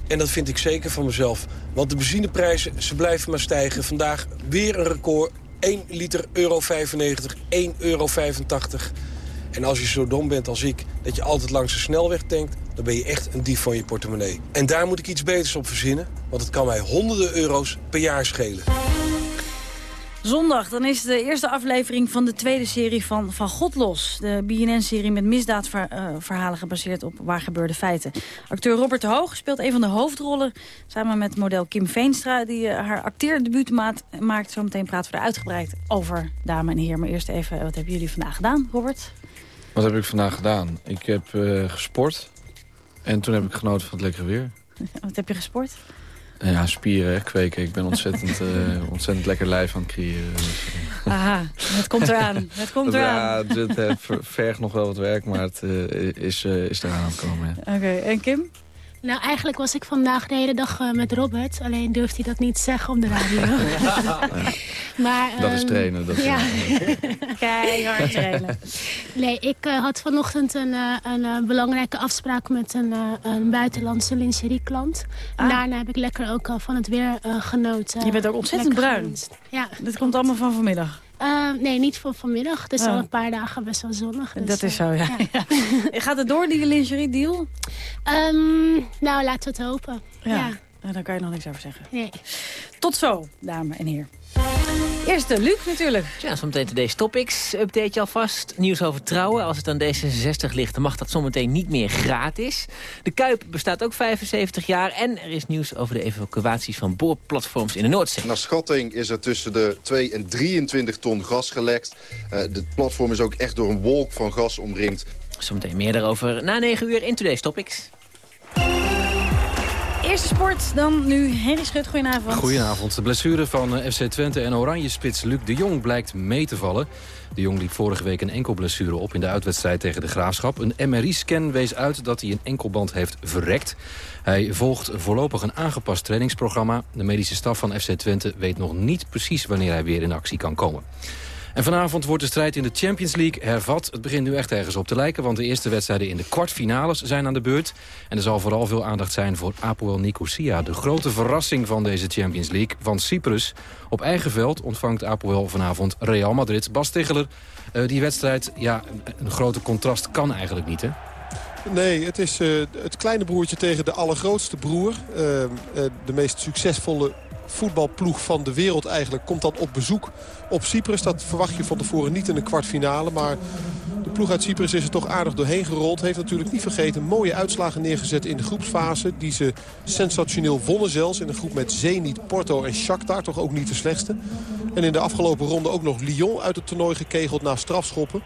En dat vind ik zeker van mezelf. Want de benzineprijzen, ze blijven maar stijgen. Vandaag weer een record. 1 liter euro 95, 1,85 euro. En als je zo dom bent als ik, dat je altijd langs de snelweg tankt... dan ben je echt een dief van je portemonnee. En daar moet ik iets beters op verzinnen, want het kan mij honderden euro's per jaar schelen. Zondag, dan is de eerste aflevering van de tweede serie van Van God Los. De BNN-serie met misdaadverhalen gebaseerd op waar gebeurde feiten. Acteur Robert de Hoog speelt een van de hoofdrollen... samen met model Kim Veenstra, die uh, haar acteerdebuut maakt. Zometeen praten we er uitgebreid over, dames en heren. Maar eerst even, wat hebben jullie vandaag gedaan, Robert? Wat heb ik vandaag gedaan? Ik heb uh, gesport en toen heb ik genoten van het lekkere weer. wat heb je gesport? Ja, spieren kweken. Ik ben ontzettend, uh, ontzettend lekker lijf aan het creëren. Dus, uh. Aha, het komt eraan. Het komt eraan. Ja, het, het vergt nog wel wat werk, maar het uh, is, is eraan gekomen. Oké, okay. en Kim? Nou, eigenlijk was ik vandaag de hele dag uh, met Robert. Alleen durft hij dat niet zeggen op de radio. maar, um, dat is trainen. Dat ja. Keihard trainen. Nee, ik uh, had vanochtend een, uh, een belangrijke afspraak met een, een buitenlandse lingerie-klant. Ah. Daarna heb ik lekker ook al van het weer genoten. Je bent ook ontzettend bruin. Ja. Dat komt allemaal van vanmiddag. Uh, nee, niet voor vanmiddag. Het is oh. al een paar dagen best wel zonnig. Dus, dat is zo, ja. ja. Gaat het door, die lingerie deal? Um, nou, laten we het hopen. Ja. ja. Nou, daar kan je nog niks over zeggen. Nee. Tot zo, dames en heren. Eerste, Luc natuurlijk. Ja, zometeen deze topics. Update je alvast. Nieuws over trouwen. Als het aan D66 ligt, dan mag dat zometeen niet meer gratis. De Kuip bestaat ook 75 jaar. En er is nieuws over de evacuaties van boorplatforms in de Noordzee. Naar schatting is er tussen de 2 en 23 ton gas gelekt. Uh, het platform is ook echt door een wolk van gas omringd. Zometeen meer daarover na 9 uur in Today's Topics. Eerste sport, dan nu Henry Schut. Goedenavond. Goedenavond. De blessure van eh, FC Twente en Oranje-spits Luc de Jong blijkt mee te vallen. De Jong liep vorige week een enkelblessure op in de uitwedstrijd tegen de Graafschap. Een MRI-scan wees uit dat hij een enkelband heeft verrekt. Hij volgt voorlopig een aangepast trainingsprogramma. De medische staf van FC Twente weet nog niet precies wanneer hij weer in actie kan komen. En vanavond wordt de strijd in de Champions League hervat. Het begint nu echt ergens op te lijken, want de eerste wedstrijden in de kwartfinales zijn aan de beurt. En er zal vooral veel aandacht zijn voor Apoel Nicosia. De grote verrassing van deze Champions League van Cyprus. Op eigen veld ontvangt Apoel vanavond Real Madrid. Bas Tegeler, uh, die wedstrijd, ja, een grote contrast kan eigenlijk niet, hè? Nee, het is uh, het kleine broertje tegen de allergrootste broer. Uh, de meest succesvolle voetbalploeg van de wereld eigenlijk komt dan op bezoek op Cyprus. Dat verwacht je van tevoren niet in de kwartfinale. Maar de ploeg uit Cyprus is er toch aardig doorheen gerold. Heeft natuurlijk niet vergeten mooie uitslagen neergezet in de groepsfase. Die ze sensationeel wonnen zelfs. In een groep met Zenit, Porto en Shakhtar. Toch ook niet de slechtste. En in de afgelopen ronde ook nog Lyon uit het toernooi gekegeld na strafschoppen.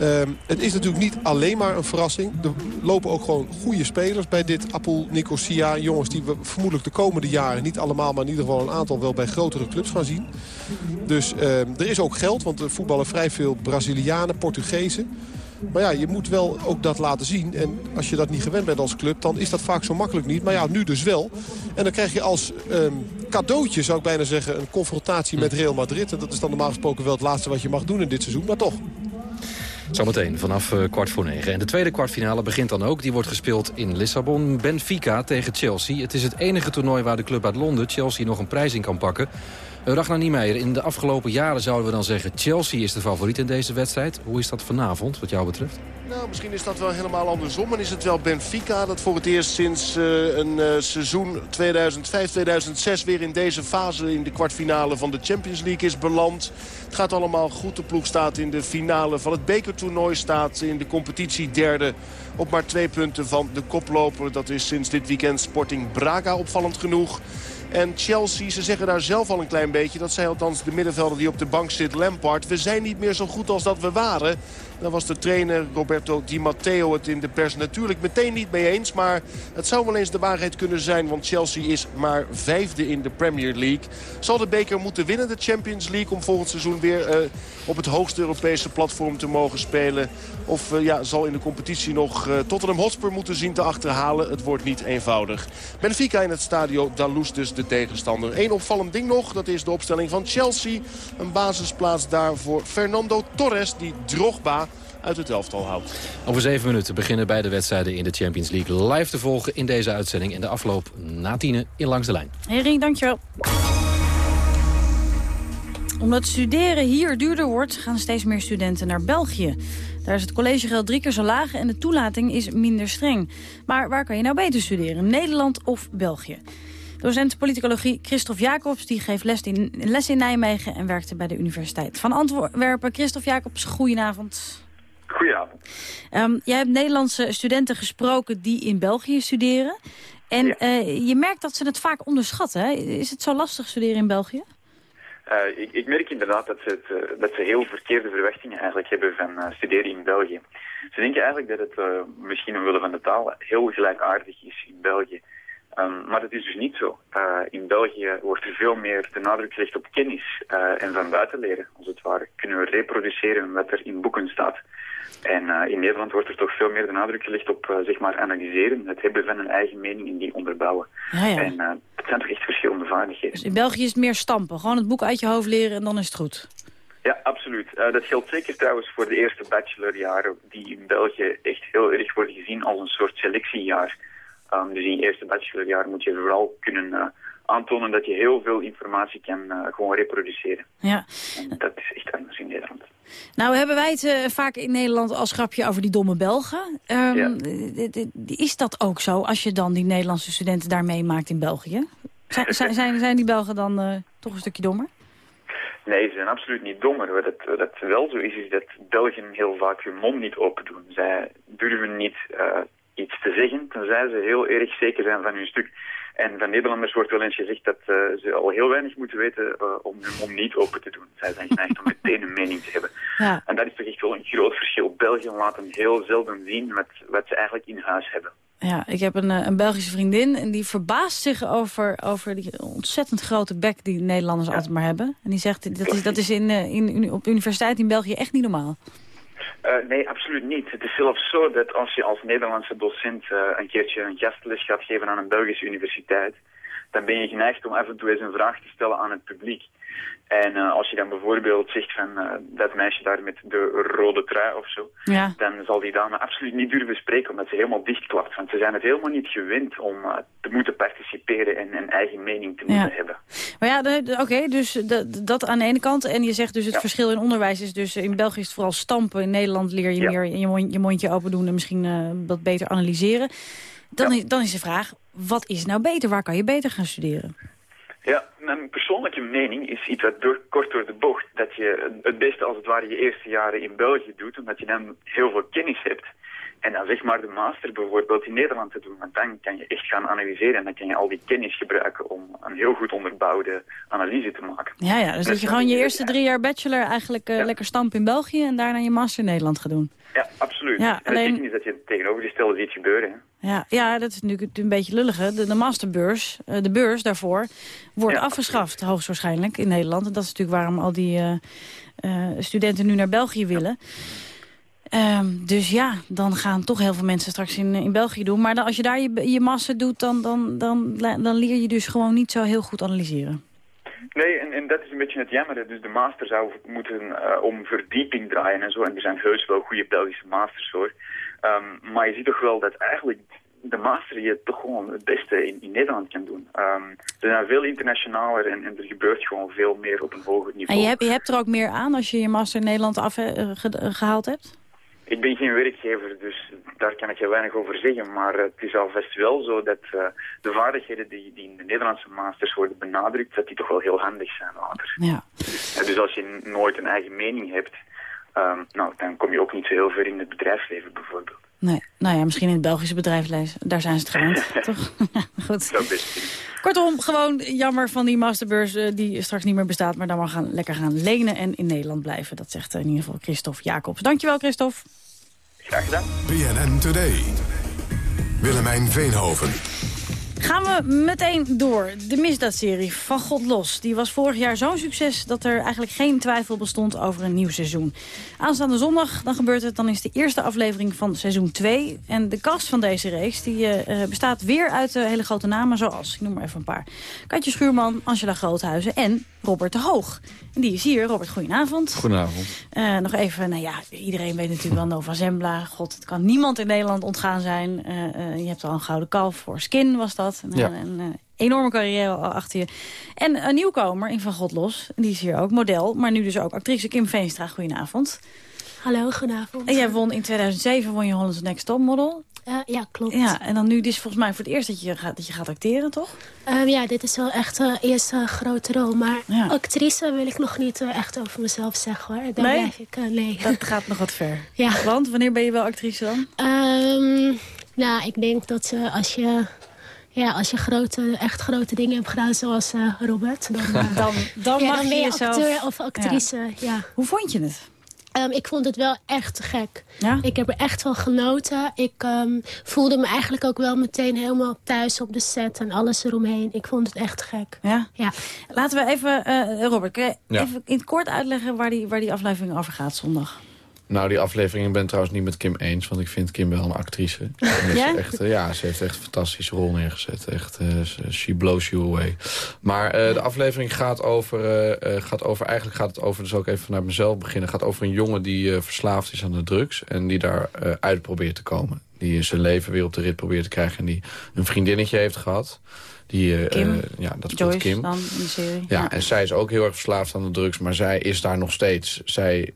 Uh, het is natuurlijk niet alleen maar een verrassing. Er lopen ook gewoon goede spelers bij dit Apel Nicosia. Jongens die we vermoedelijk de komende jaren, niet allemaal... maar in ieder geval een aantal wel bij grotere clubs gaan zien. Dus uh, er is ook geld, want er voetballen vrij veel Brazilianen, Portugezen. Maar ja, je moet wel ook dat laten zien. En als je dat niet gewend bent als club, dan is dat vaak zo makkelijk niet. Maar ja, nu dus wel. En dan krijg je als um, cadeautje, zou ik bijna zeggen, een confrontatie met Real Madrid. En dat is dan normaal gesproken wel het laatste wat je mag doen in dit seizoen. Maar toch. Zometeen vanaf uh, kwart voor negen. En de tweede kwartfinale begint dan ook. Die wordt gespeeld in Lissabon. Benfica tegen Chelsea. Het is het enige toernooi waar de club uit Londen Chelsea nog een prijs in kan pakken. Ragnar Niemeyer, in de afgelopen jaren zouden we dan zeggen... Chelsea is de favoriet in deze wedstrijd. Hoe is dat vanavond, wat jou betreft? Nou, misschien is dat wel helemaal andersom. En is het wel Benfica dat voor het eerst sinds uh, een uh, seizoen 2005-2006... weer in deze fase in de kwartfinale van de Champions League is beland. Het gaat allemaal goed. De ploeg staat in de finale van het bekertoernooi. Staat in de competitie derde op maar twee punten van de koploper. Dat is sinds dit weekend Sporting Braga opvallend genoeg. En Chelsea, ze zeggen daar zelf al een klein beetje... dat zij althans de middenvelder die op de bank zit, Lampard... we zijn niet meer zo goed als dat we waren. Daar was de trainer Roberto Di Matteo het in de pers natuurlijk meteen niet mee eens. Maar het zou wel eens de waarheid kunnen zijn. Want Chelsea is maar vijfde in de Premier League. Zal de beker moeten winnen, de Champions League... om volgend seizoen weer uh, op het hoogste Europese platform te mogen spelen? Of uh, ja, zal in de competitie nog uh, Tottenham Hotspur moeten zien te achterhalen? Het wordt niet eenvoudig. Benfica in het stadio Dalous dus de tegenstander. Eén opvallend ding nog, dat is de opstelling van Chelsea. Een basisplaats daar voor Fernando Torres, die Drogba uit het elftal houdt. Over zeven minuten beginnen beide wedstrijden in de Champions League live te volgen in deze uitzending. En de afloop na tienen in Langs de Lijn. Hering, dankjewel. Omdat studeren hier duurder wordt, gaan steeds meer studenten naar België. Daar is het collegegeld drie keer zo laag en de toelating is minder streng. Maar waar kan je nou beter studeren, Nederland of België? Docent politicologie Christophe Jacobs die geeft les in, les in Nijmegen... en werkte bij de Universiteit van Antwerpen. Christophe Jacobs, goedenavond. Goedenavond. Um, jij hebt Nederlandse studenten gesproken die in België studeren. En ja. uh, je merkt dat ze het vaak onderschatten. Hè? Is het zo lastig studeren in België? Uh, ik, ik, merk inderdaad dat ze, het, uh, dat ze heel verkeerde verwachtingen eigenlijk hebben van studeren in België. Ze denken eigenlijk dat het, misschien omwille van de taal, heel gelijkaardig is in België. Um, maar dat is dus niet zo. In België wordt er veel meer de nadruk gelegd op kennis en van buiten leren, als het ware. Kunnen we reproduceren wat er in boeken staat. En uh, in Nederland wordt er toch veel meer de nadruk gelegd op zeg maar analyseren, het hebben van een eigen mening en die onderbouwen. Ja, ja. En dat zijn toch echt verschillende vaardigheden. Dus in België is het meer stampen, gewoon het boek uit je hoofd leren en dan is het goed. Ja, absoluut. dat geldt zeker trouwens voor de eerste bachelorjaren, die in België echt heel erg worden gezien als een soort selectiejaar. Um, dus in je eerste bachelorjaar moet je vooral kunnen aantonen dat je heel veel informatie kan uh, gewoon reproduceren. Ja. En dat is echt anders in Nederland. Nou hebben wij het uh, vaak in Nederland als grapje over die domme Belgen. Um, ja. Is dat ook zo als je dan die Nederlandse studenten daar meemaakt in België? Zijn, zijn, zijn die Belgen dan toch een stukje dommer? Nee, ze zijn absoluut niet dommer. Wat het, wat het wel zo is, is dat Belgen heel vaak hun mond niet open doen. Zij durven niet iets te zeggen, tenzij ze heel erg zeker zijn van hun stuk. En van Nederlanders wordt wel eens gezegd dat uh, ze al heel weinig moeten weten uh, om hun mond niet open te doen. Zij zijn geneigd om meteen een mening te hebben. Ja. En dat is toch echt wel een groot verschil. België laten heel zelden zien wat, wat ze eigenlijk in huis hebben. Ja, ik heb een, een Belgische vriendin en die verbaast zich over, over die ontzettend grote bek die Nederlanders ja. altijd maar hebben. En die zegt, dat is, dat is in, in, op universiteit in België echt niet normaal. Uh, nee, absoluut niet. Het is zelfs zo dat als je als Nederlandse docent uh, een keertje een gastles gaat geven aan een Belgische universiteit, dan ben je geneigd om af en toe eens een vraag te stellen aan het publiek. En uh, als je dan bijvoorbeeld zegt van uh, dat meisje daar met de rode trui of zo, ja. dan zal die dame absoluut niet durven spreken omdat ze helemaal dichtklapt. Want ze zijn het helemaal niet gewend om uh, te moeten participeren en een eigen mening te moeten ja. hebben. Maar ja, oké, okay, dus dat aan de ene kant. En je zegt dus het ja. verschil in onderwijs is dus in België is het vooral stampen. In Nederland leer je meer je, mond, je mondje open doen en misschien wat beter analyseren. Dan, is, dan is de vraag, wat is nou beter? Waar kan je beter gaan studeren? Ja, mijn persoonlijke mening is iets wat door, kort door de bocht. Dat je het beste als het ware je eerste jaren in België doet, omdat je dan heel veel kennis hebt. En dan zeg maar de master bijvoorbeeld in Nederland te doen. Want dan kan je echt gaan analyseren en dan kan je al die kennis gebruiken om een heel goed onderbouwde analyse te maken. Ja, ja dus dat je gewoon je eerste drie jaar bachelor eigenlijk uh, ja. lekker stampen in België en daarna je master in Nederland gaat doen. Ja, absoluut. Ja, en alleen... het is dat je het tegenovergestelde ziet gebeuren. Hè? Ja, ja, dat is natuurlijk een beetje lullig. Hè? De, de masterbeurs, uh, de beurs daarvoor, wordt ja, afgeschaft hoogstwaarschijnlijk in Nederland. En dat is natuurlijk waarom al die uh, studenten nu naar België willen. Um, dus ja, dan gaan toch heel veel mensen straks in, in België doen. Maar dan, als je daar je, je master doet, dan, dan, dan, dan leer je dus gewoon niet zo heel goed analyseren. Nee, en, en dat is een beetje het jammer. Dus de master zou moeten om verdieping draaien en zo. En er zijn heus wel goede Belgische masters hoor. Um, maar je ziet toch wel dat eigenlijk de master je toch gewoon het beste in, in Nederland kan doen. Um, ze zijn veel internationaler en, en, er gebeurt gewoon veel meer op een hoger niveau. En je hebt, je hebt er ook meer aan als je je master in Nederland af, uh, ge, gehaald hebt? Ik ben geen werkgever, dus daar kan ik heel weinig over zeggen. Maar het is alvast wel zo dat uh, de vaardigheden die, die in de Nederlandse masters worden benadrukt, dat die toch wel heel handig zijn later. Ja. Dus als je nooit een eigen mening hebt, um, nou, dan kom je ook niet zo heel ver in het bedrijfsleven bijvoorbeeld. Nee, nou ja, misschien in het Belgische bedrijfsleven. Daar zijn ze het gewend, toch? Goed. Dat. Kortom, gewoon jammer van die masterbeurs uh, die straks niet meer bestaat. Maar dan maar gaan, lekker gaan lenen en in Nederland blijven. Dat zegt uh, in ieder geval Christophe Jacobs. Dankjewel, Christophe. Graag gedaan. BNN Today. Willemijn Veenhoven. Gaan we meteen door. De misdaadserie Van God Los. Die was vorig jaar zo'n succes dat er eigenlijk geen twijfel bestond over een nieuw seizoen. Aanstaande zondag, dan gebeurt het, dan is de eerste aflevering van seizoen 2. En de cast van deze reeks die, uh, bestaat weer uit uh, hele grote namen zoals, ik noem maar even een paar. Katje Schuurman, Angela Groothuizen en Robert de Hoog. En die is hier. Robert, goedenavond. Goedenavond. Uh, nog even, nou ja, iedereen weet natuurlijk wel Nova Zembla. God, het kan niemand in Nederland ontgaan zijn. je hebt al een gouden kalf voor Skin, was dat. Een, ja. een, een enorme carrière al achter je. En een nieuwkomer in Van God Los. Die is hier ook model, maar nu dus ook actrice Kim Veenstra. Goedenavond. Hallo, goedenavond. En jij won in 2007 won je Holland's Next Top Model. Uh, ja, klopt. Ja, en dan nu, dit is volgens mij voor het eerst dat je gaat, dat je gaat acteren, toch? Um, ja, dit is wel echt de uh, eerste grote rol. Maar ja. actrice wil ik nog niet uh, echt over mezelf zeggen, hoor. Daar nee? blijf ik, nee. Dat gaat nog wat ver. Ja. Want, wanneer ben je wel actrice dan? Um, nou, ik denk dat als je... Ja, als je grote, echt grote dingen hebt gedaan, zoals Robert... Dan, dan, dan, ja, mag dan je jezelf... acteur of actrice, ja. Hoe vond je het? Um, ik vond het wel echt te gek. Ja? Ik heb er echt wel genoten. Ik um, voelde me eigenlijk ook wel meteen helemaal thuis op de set en alles eromheen. Ik vond het echt gek. Ja? ja. Laten we even, uh, Robert, kun je ja. even in het kort uitleggen waar die, waar die aflevering over gaat zondag? Nou, die aflevering, ik ben trouwens niet met Kim eens. Want ik vind Kim wel een actrice. ja? Echt, uh, ja, ze heeft echt een fantastische rol neergezet. Echt, uh, she blows you away. Maar uh, de aflevering gaat over, gaat over... Eigenlijk gaat het over, dus ook even vanuit mezelf beginnen... gaat over een jongen die verslaafd is aan de drugs... en die daar uit probeert te komen. Die zijn leven weer op de rit probeert te krijgen... en die een vriendinnetje heeft gehad... Die, Kim. Uh, ja, dat Joyce Kim. dan in de serie. Ja, ja, en zij is ook heel erg verslaafd aan de drugs, maar zij is daar nog steeds. Zij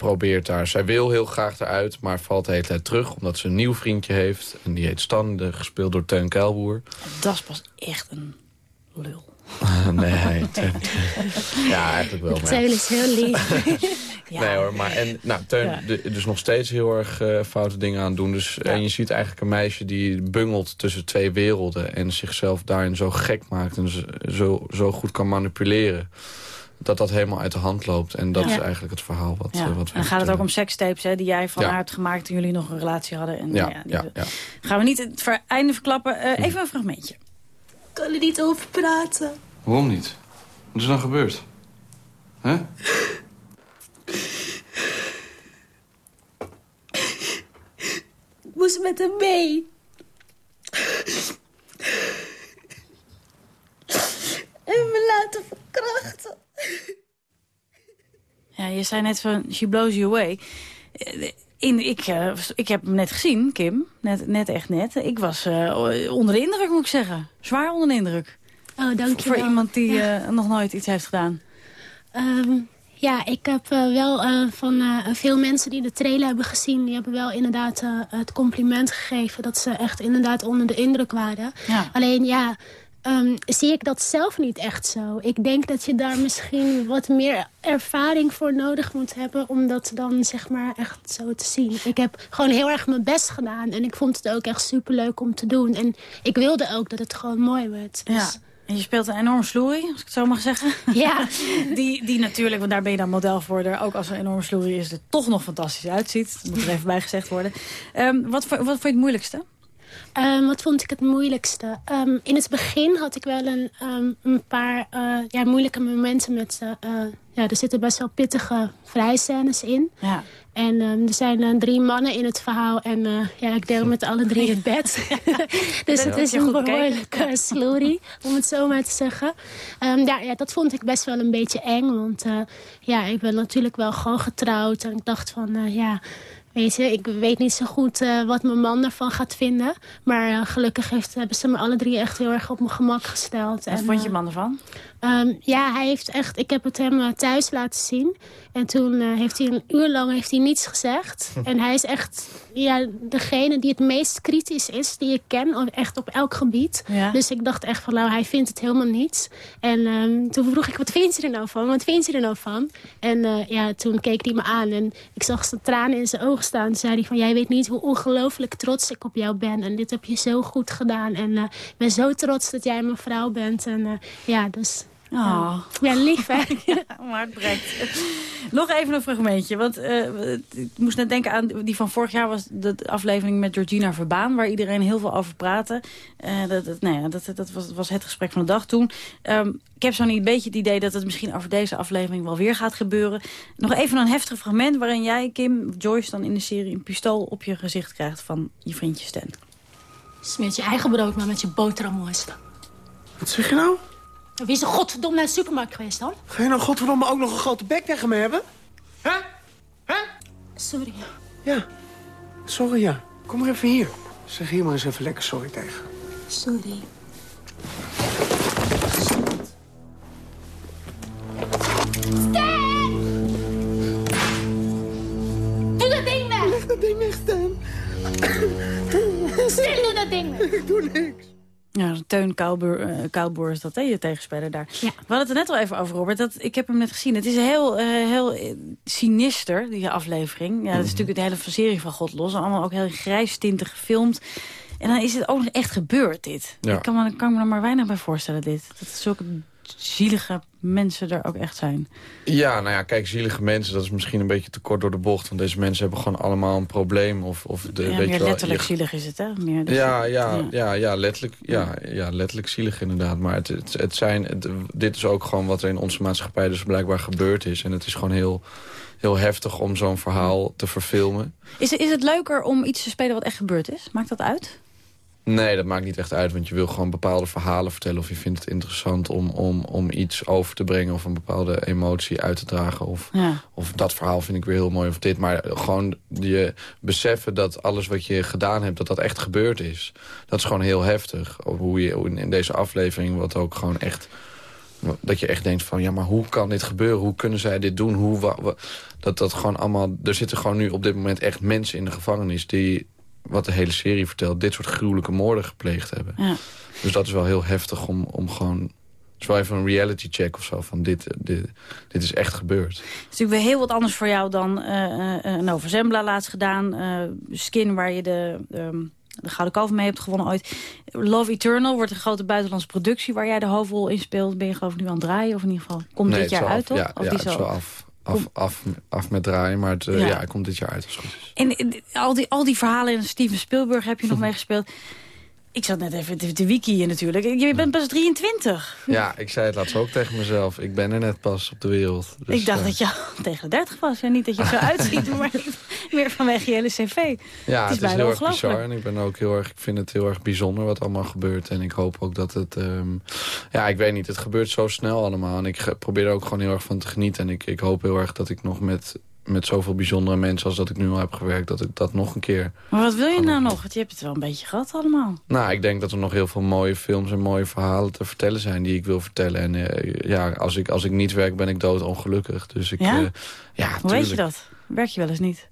probeert daar. Zij wil heel graag eruit, maar valt de hele tijd terug... omdat ze een nieuw vriendje heeft. En die heet Stan, gespeeld door Teun Kuilboer. Dat is pas echt een lul. nee, Teun. Ja, eigenlijk wel. maar- Teun is heel lief. Nee hoor, maar en, nou, Teun Ja. dus nog steeds heel erg eh, foute dingen aan het doen. Dus, En je ziet eigenlijk een meisje die bungelt tussen twee werelden... en zichzelf daarin zo gek maakt en zo, zo goed kan manipuleren... dat dat helemaal uit de hand loopt. En dat Ja. is eigenlijk het verhaal wat, Ja. eh, wat En we dan gaat het ook om sekstapes hè, die jij van Ja. haar hebt gemaakt toen jullie nog een relatie hadden. En, Ja, nou ja, die ja, ja. Gaan we niet het ver- einde verklappen. Eh, even een fragmentje. Ik kan er niet over praten. Waarom niet? Wat is dan gebeurd? Hè? Ik moest met hem mee. En me laten verkrachten. Ja, je zei net van, she blows you away. Eh, In, ik, eh, ik heb hem net gezien, Kim. Net, net echt net. Ik was eh, onder de indruk, moet ik zeggen. Zwaar onder de indruk. Oh, dank je Voor iemand die Ja. nog nooit iets heeft gedaan. Ehm, ja, ik heb wel van veel mensen die de trailer hebben gezien... die hebben wel inderdaad het compliment gegeven... dat ze echt inderdaad onder de indruk waren. Ja. Alleen ja, ehm, zie ik dat zelf niet echt zo. Ik denk dat je daar misschien wat meer ervaring voor nodig moet hebben... om dat dan zeg maar echt zo te zien. Ik heb gewoon heel erg mijn best gedaan... en ik vond het ook echt superleuk om te doen. En ik wilde ook dat het gewoon mooi werd. Dus... Ja. En je speelt een enorm sloerie, als ik het zo mag zeggen. Ja. die, die natuurlijk, want daar ben je dan model voor... er ook als een enorme sloerie is, er toch nog fantastisch uitziet. Dat moet er even bij gezegd worden. Ehm, wat, wat vond je het moeilijkste? Ehm, wat vond ik het moeilijkste? Ehm, in het begin had ik wel een, ehm, een paar eh, ja, moeilijke momenten met... eh, ja, er zitten best wel pittige vrijscènes in. Ja. En er zijn drie mannen in het verhaal. En ja, ik deel met alle drie het bed. dus het is een behoorlijke sloerie, om het zo maar te zeggen. Ja, ja, dat vond ik best wel een beetje eng. Want ja, ik ben natuurlijk wel gewoon getrouwd. En ik dacht van, ja... Weet je, ik weet niet zo goed eh, wat mijn man ervan gaat vinden. Maar eh, gelukkig heeft, hebben ze me alle drie echt heel erg op mijn gemak gesteld. Wat En, vond je eh, man ervan? Ehm, ja, hij heeft echt. Ik heb het hem eh, thuis laten zien. En toen eh, heeft hij een uur lang heeft hij niets gezegd. en hij is echt ja, degene die het meest kritisch is die ik ken. Echt op elk gebied. Ja. Dus ik dacht echt van nou, hij vindt het helemaal niets. En ehm, toen vroeg ik, wat vindt hij er nou van? Wat vindt hij er nou van? En eh, ja, toen keek hij me aan en ik zag zijn tranen in zijn ogen staan. Toen zei hij van, jij weet niet hoe ongelooflijk trots ik op jou ben. En dit heb je zo goed gedaan. En ik ben zo trots dat jij mijn vrouw bent. En ja, dus... Oh. Ja, lief hè? Mijn hart breekt. Nog even een fragmentje. Want eh, ik moest net denken aan die van vorig jaar was de aflevering met Georgina Verbaan. Waar iedereen heel veel over praatte. Eh, dat, dat, nou ja, dat, dat was, was het gesprek van de dag toen. Ehm, ik heb zo'n beetje het idee dat het misschien over deze aflevering wel weer gaat gebeuren. Nog even een heftig fragment waarin jij, Kim, Joyce dan in de serie een pistool op je gezicht krijgt van je vriendje Stan. Smeert je eigen brood maar met je boterham. Wat zeg je nou? Wie is er godverdomme naar de supermarkt geweest dan? Ga je nou godverdomme ook nog een grote bek tegen me hebben? Sorry. Ja. Sorry, ja. Kom maar even hier. Zeg hier maar eens even lekker sorry tegen. Sorry. Doe dat ding weg! Leg dat ding weg, Stan. Stil, doe dat ding weg! Ik doe niks. Ja, Teun Kaalboer, eh, Kaalboer is dat, hè, je tegenspeler daar. We hadden het er net al even over, Robert. Dat, ik heb hem net gezien. Het is heel, eh, heel eh, sinister, die aflevering. Ja, dat is natuurlijk de hele serie van God los. Allemaal ook heel grijs tintig gefilmd. En dan is het ook nog echt gebeurd, dit. Ja. Ik kan me, kan me er maar weinig bij voorstellen, dit. Dat zulke zielige mensen er ook echt zijn. Ja, nou ja, kijk, zielige mensen, dat is misschien een beetje te kort door de bocht. Want deze mensen hebben gewoon allemaal een probleem. Of, of de, ja, weet meer je wel, letterlijk je- zielig is het, hè? Meer, dus- Ja, ja, ja. Ja, letterlijk, ja, ja, letterlijk zielig inderdaad. Maar het, het, het zijn, het- dit is ook gewoon wat er in onze maatschappij dus blijkbaar gebeurd is. En het is gewoon heel, heel heftig om zo'n verhaal te verfilmen. Is, is het leuker om iets te spelen wat echt gebeurd is? Maakt dat uit? Nee, dat maakt niet echt uit, want je wil gewoon bepaalde verhalen vertellen... of je vindt het interessant om, om, om iets over te brengen... of een bepaalde emotie uit te dragen. Of, Ja. of dat verhaal vind ik weer heel mooi of dit. Maar gewoon je beseffen dat alles wat je gedaan hebt... dat dat echt gebeurd is. Dat is gewoon heel heftig. Hoe je in- in deze aflevering wat ook gewoon echt... Dat je echt denkt van, ja, maar hoe kan dit gebeuren? Hoe kunnen zij dit doen? Hoe, dat dat gewoon allemaal... Er zitten gewoon nu op dit moment echt mensen in de gevangenis... die, wat de hele serie vertelt, dit soort gruwelijke moorden gepleegd hebben. Ja. Dus dat is wel heel heftig om, om gewoon is wel even een reality check of zo. Van dit, dit, dit is echt gebeurd. Het is natuurlijk weer heel wat anders voor jou dan uh, uh, Nova Zembla laatst gedaan. Skin waar je de... Um, de Gouden Kalf mee hebt gewonnen ooit. Love Eternal wordt een grote buitenlandse productie... waar jij de hoofdrol in speelt. Ben je geloof ik nu aan het draaien? Of in ieder geval, komt dit jaar uit, toch? Ja, of ja die het is wel af, af, af, af met draaien. Maar het, ja. ja. komt dit jaar uit, als het goed is. En, al, die, al die verhalen in Steven Spielberg heb je nog meegespeeld. Ik zat net even de, wiki hier natuurlijk. Je bent pas 23. Ja, ik zei het laatst ook tegen mezelf. Ik ben er net pas op de wereld. Dus, ik dacht uh... dat je tegen de 30 was. En niet dat je zo uitziet, maar meer vanwege je hele cv. Ja, het is, het is heel erg bizar. En ik, ben ook heel erg, ik vind het heel erg bijzonder wat allemaal gebeurt. En ik hoop ook dat het... Um, ja, ik weet niet. Het gebeurt zo snel allemaal. En ik probeer er ook gewoon heel erg van te genieten. En ik, ik hoop heel erg dat ik nog met met zoveel bijzondere mensen als dat ik nu al heb gewerkt... dat ik dat nog een keer... Maar wat wil je nou nog? Want je hebt het wel een beetje gehad allemaal. Nou, ik denk dat er nog heel veel mooie films en mooie verhalen te vertellen zijn... die ik wil vertellen. En uh, ja, als ik, als ik niet werk, ben ik doodongelukkig. Dus ik, ja? Uh, ja Hoe tuurlijk. weet je dat? Werk je wel eens niet?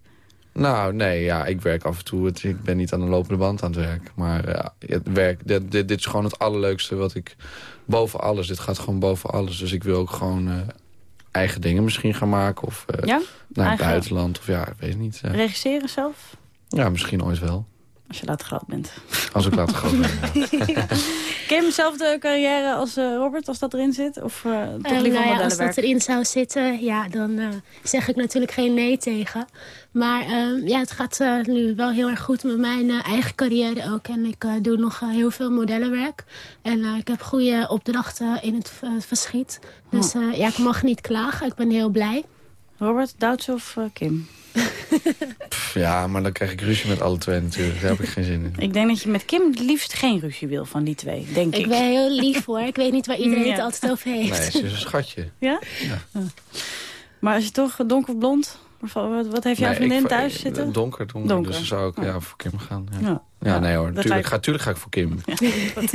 Nou, nee, ja, ik werk af en toe. Het, ik ben niet aan de lopende band aan het werk. Maar uh, het werk, dit, dit, dit is gewoon het allerleukste wat ik... Boven alles, dit gaat gewoon boven alles. Dus ik wil ook gewoon eigen dingen misschien gaan maken. Of ja? naar het buitenland. Of ja, ik weet niet. Regisseren zelf? Ja, misschien ooit wel. Als je later groot bent. Als ik later groot ben, ja. Ken je dezelfde carrière als uh, Robert, als dat erin zit? Of uh, toch liever nou ja, Als dat erin zou zitten, ja, dan uh, zeg ik natuurlijk geen nee tegen. Maar ja, het gaat nu wel heel erg goed met mijn eigen carrière ook. En ik doe nog heel veel modellenwerk. En ik heb goede opdrachten in het verschiet. Dus ja, ik mag niet klagen. Ik ben heel blij. Robert, Duits of Kim? Pff, ja, maar dan krijg ik ruzie met alle twee natuurlijk. Daar heb ik geen zin in. Ik denk dat je met Kim het liefst geen ruzie wil van die twee, denk ik. Ik ben heel lief hoor. Ik weet niet waar iedereen ja. het altijd over heeft. Nee, ze is een schatje. Ja? ja. Maar is je toch donker of blond? Wat, wat heeft jouw nee, vriendin thuis zitten? Donker, donker, donker. Dus dan zou ik oh. ja, voor Kim gaan. Ja, ja. ja nee hoor. Tuurlijk, ga, tuurlijk ga ik voor Kim.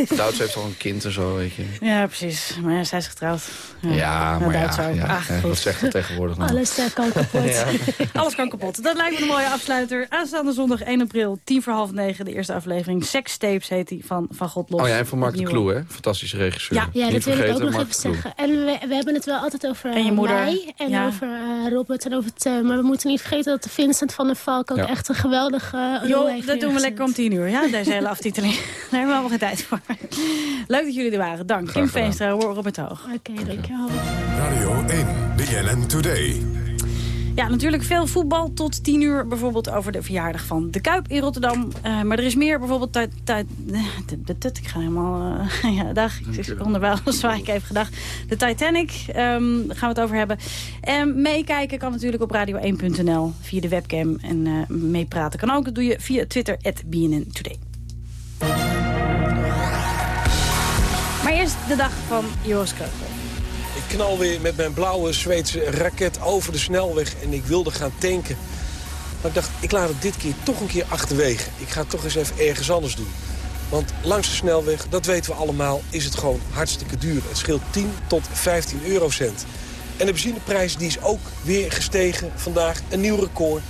Ja. Duits heeft al een kind en zo, weet je. Ja, precies. Maar ja, zij is getrouwd. Ja, ja maar ja, ja, Ach, wat zegt dat tegenwoordig nou? Alles uh, kan kapot. Alles kan kapot. Dat lijkt me een mooie afsluiter. Aanstaande zondag 1 april, tien voor half negen, de eerste aflevering. Sextapes heet die van, van God Los. Oh ja, en van Mark de Kloe, hè? Fantastische regisseur. Ja, ja Niet dat wil ik ook nog Mark even zeggen. En we, we hebben het wel altijd over en je moeder. mij en ja. over uh, Robert en over het... Uh, maar we moeten niet vergeten dat Vincent van der Valk ook Ja. echt een geweldige uh, Jo, rol heeft dat doen we lekker om tien uur, ja? Deze hele aftiteling. Daar hebben we allemaal geen tijd voor. Leuk dat jullie er waren. Dank. Kim gedaan. Veenstra, Robert Hoog. Oké, dankjewel. Radio 1, BNN Today. Ja, natuurlijk veel voetbal tot tien uur. Bijvoorbeeld over de verjaardag van de Kuip in Rotterdam. Uh, maar er is meer. Bijvoorbeeld... Tijd, tijd, ik ga helemaal... Uh, ja, dag. Ik zit onderwijl. Zwaar ik even gedacht. De Titanic. Um, daar gaan we het over hebben. Um, meekijken kan natuurlijk op radio1.nl. Via de webcam. En uh, meepraten kan ook. Dat doe je via Twitter. BNN Today. Maar eerst de dag van Joris Kreugel. Ik knal weer met mijn blauwe Zweedse raket over de snelweg en ik wilde gaan tanken. Maar ik dacht, ik laat het dit keer toch een keer achterwege. Ik ga toch eens even ergens anders doen. Want langs de snelweg, dat weten we allemaal, is het gewoon hartstikke duur. Het scheelt 10 tot 15 eurocent. En de benzineprijs die is ook weer gestegen vandaag. Een nieuw record.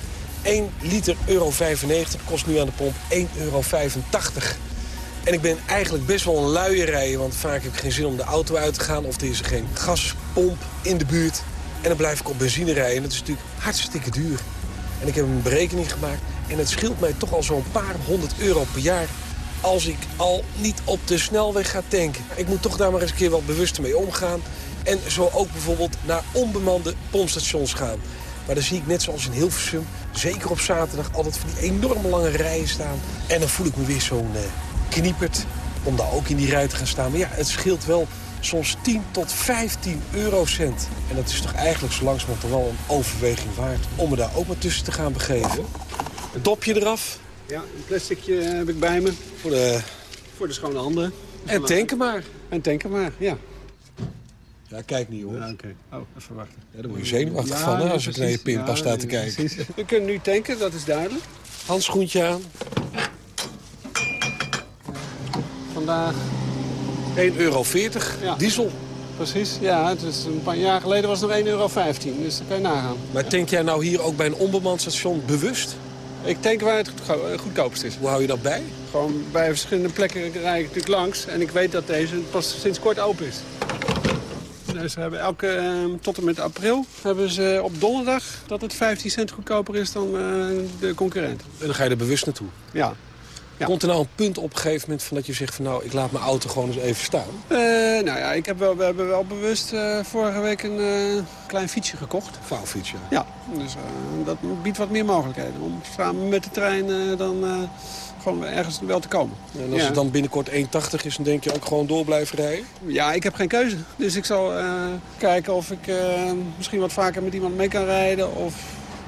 1 liter euro 95 kost nu aan de pomp 1,85 euro. En ik ben eigenlijk best wel een luie rijden, want vaak heb ik geen zin om de auto uit te gaan... of er is geen gaspomp in de buurt. En dan blijf ik op benzine rijden. En dat is natuurlijk hartstikke duur. En ik heb een berekening gemaakt en het scheelt mij toch al zo'n paar honderd euro per jaar... als ik al niet op de snelweg ga tanken. Ik moet toch daar maar eens een keer wat bewuster mee omgaan. En zo ook bijvoorbeeld naar onbemande pompstations gaan. Maar dan zie ik net zoals in Hilversum, zeker op zaterdag... altijd van die enorme lange rijen staan. En dan voel ik me weer zo'n... Uh, kniepert om daar ook in die rij te gaan staan. Maar ja, het scheelt wel soms 10 tot 15 eurocent. En dat is toch eigenlijk zo langzamerhand toch wel een overweging waard... om me daar ook maar tussen te gaan begeven. Een dopje eraf. Ja, een plasticje heb ik bij me. Voor de, voor de schone handen. En tanken maar. En tanken maar, ja. Ja, kijk niet hoor. Ja, oké. Okay. Oh, even wachten. Ja, daar word je zenuwachtig ja, van hè, als ik naar je pinpas ja, sta te kijken. Precies. We kunnen nu tanken, dat is duidelijk. Handschoentje aan. Vandaag 1,40 euro. Ja. Diesel. Precies, ja. Is een paar jaar geleden was het nog 1,15 euro. Dus dat kan je nagaan. Maar tank jij nou hier ook bij een onbemand station bewust? Ik tank waar het goedkoopst is. Hoe hou je dat bij? Gewoon bij verschillende plekken rijd ik natuurlijk langs. En ik weet dat deze pas sinds kort open is. Dus we hebben elke, eh, tot en met april hebben ze op donderdag dat het 15 cent goedkoper is dan eh, de concurrent. En dan ga je er bewust naartoe. Ja. Ja. Komt er nou een punt op een gegeven moment van dat je zegt van nou, ik laat mijn auto gewoon eens even staan? Eh, nou ja, ik heb wel, we hebben wel bewust eh, vorige week een eh, klein fietsje gekocht. Vouwfietsje. Ja, dus dat biedt wat meer mogelijkheden. Om samen met de trein dan gewoon ergens wel te komen. En als Ja. het dan binnenkort 1,80 is, dan denk je ook gewoon door blijven rijden? Ja, ik heb geen keuze. Dus ik zal kijken of ik misschien wat vaker met iemand mee kan rijden. Of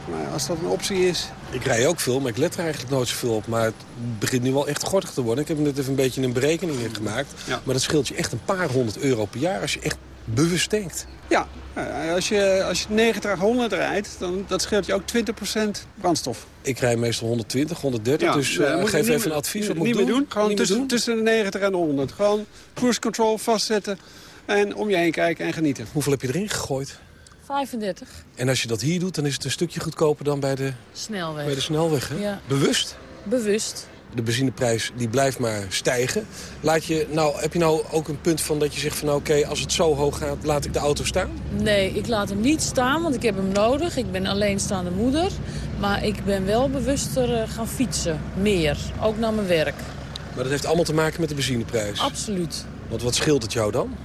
nou ja, als dat een optie is. Ik rij ook veel, maar ik let er eigenlijk nooit zoveel op. Maar het begint nu wel echt gortig te worden. Ik heb net even een beetje een berekening in gemaakt. Maar dat scheelt je echt een paar honderd euro per jaar als je echt bewust denkt. Ja, eh, als je, als je 90 100 rijdt, dan dat scheelt je ook 20% brandstof. Ik rij meestal 120, 130, Ja, dus je geef even een advies. Wat moet ik doen? doen. Gewoon Niet tussen, doen? tussen de 90 en de 100. Gewoon cruise control vastzetten en om je heen kijken en genieten. Hoeveel heb je erin gegooid? 35. En als je dat hier doet, dan is het een stukje goedkoper dan bij de, Snelweg. bij de snelweg. Hè? Ja. Bewust. Bewust. De benzineprijs die blijft maar stijgen. Laat je, nou, heb je nou ook een punt van dat je zegt van nou, oké, als het zo hoog gaat, laat ik de auto staan? Nee, ik laat hem niet staan, want ik heb hem nodig. Ik ben alleenstaande moeder. Maar ik ben wel bewuster eh, gaan fietsen. Meer. Ook naar mijn werk. Maar dat heeft allemaal te maken met de benzineprijs. Absoluut. Want wat scheelt het jou dan?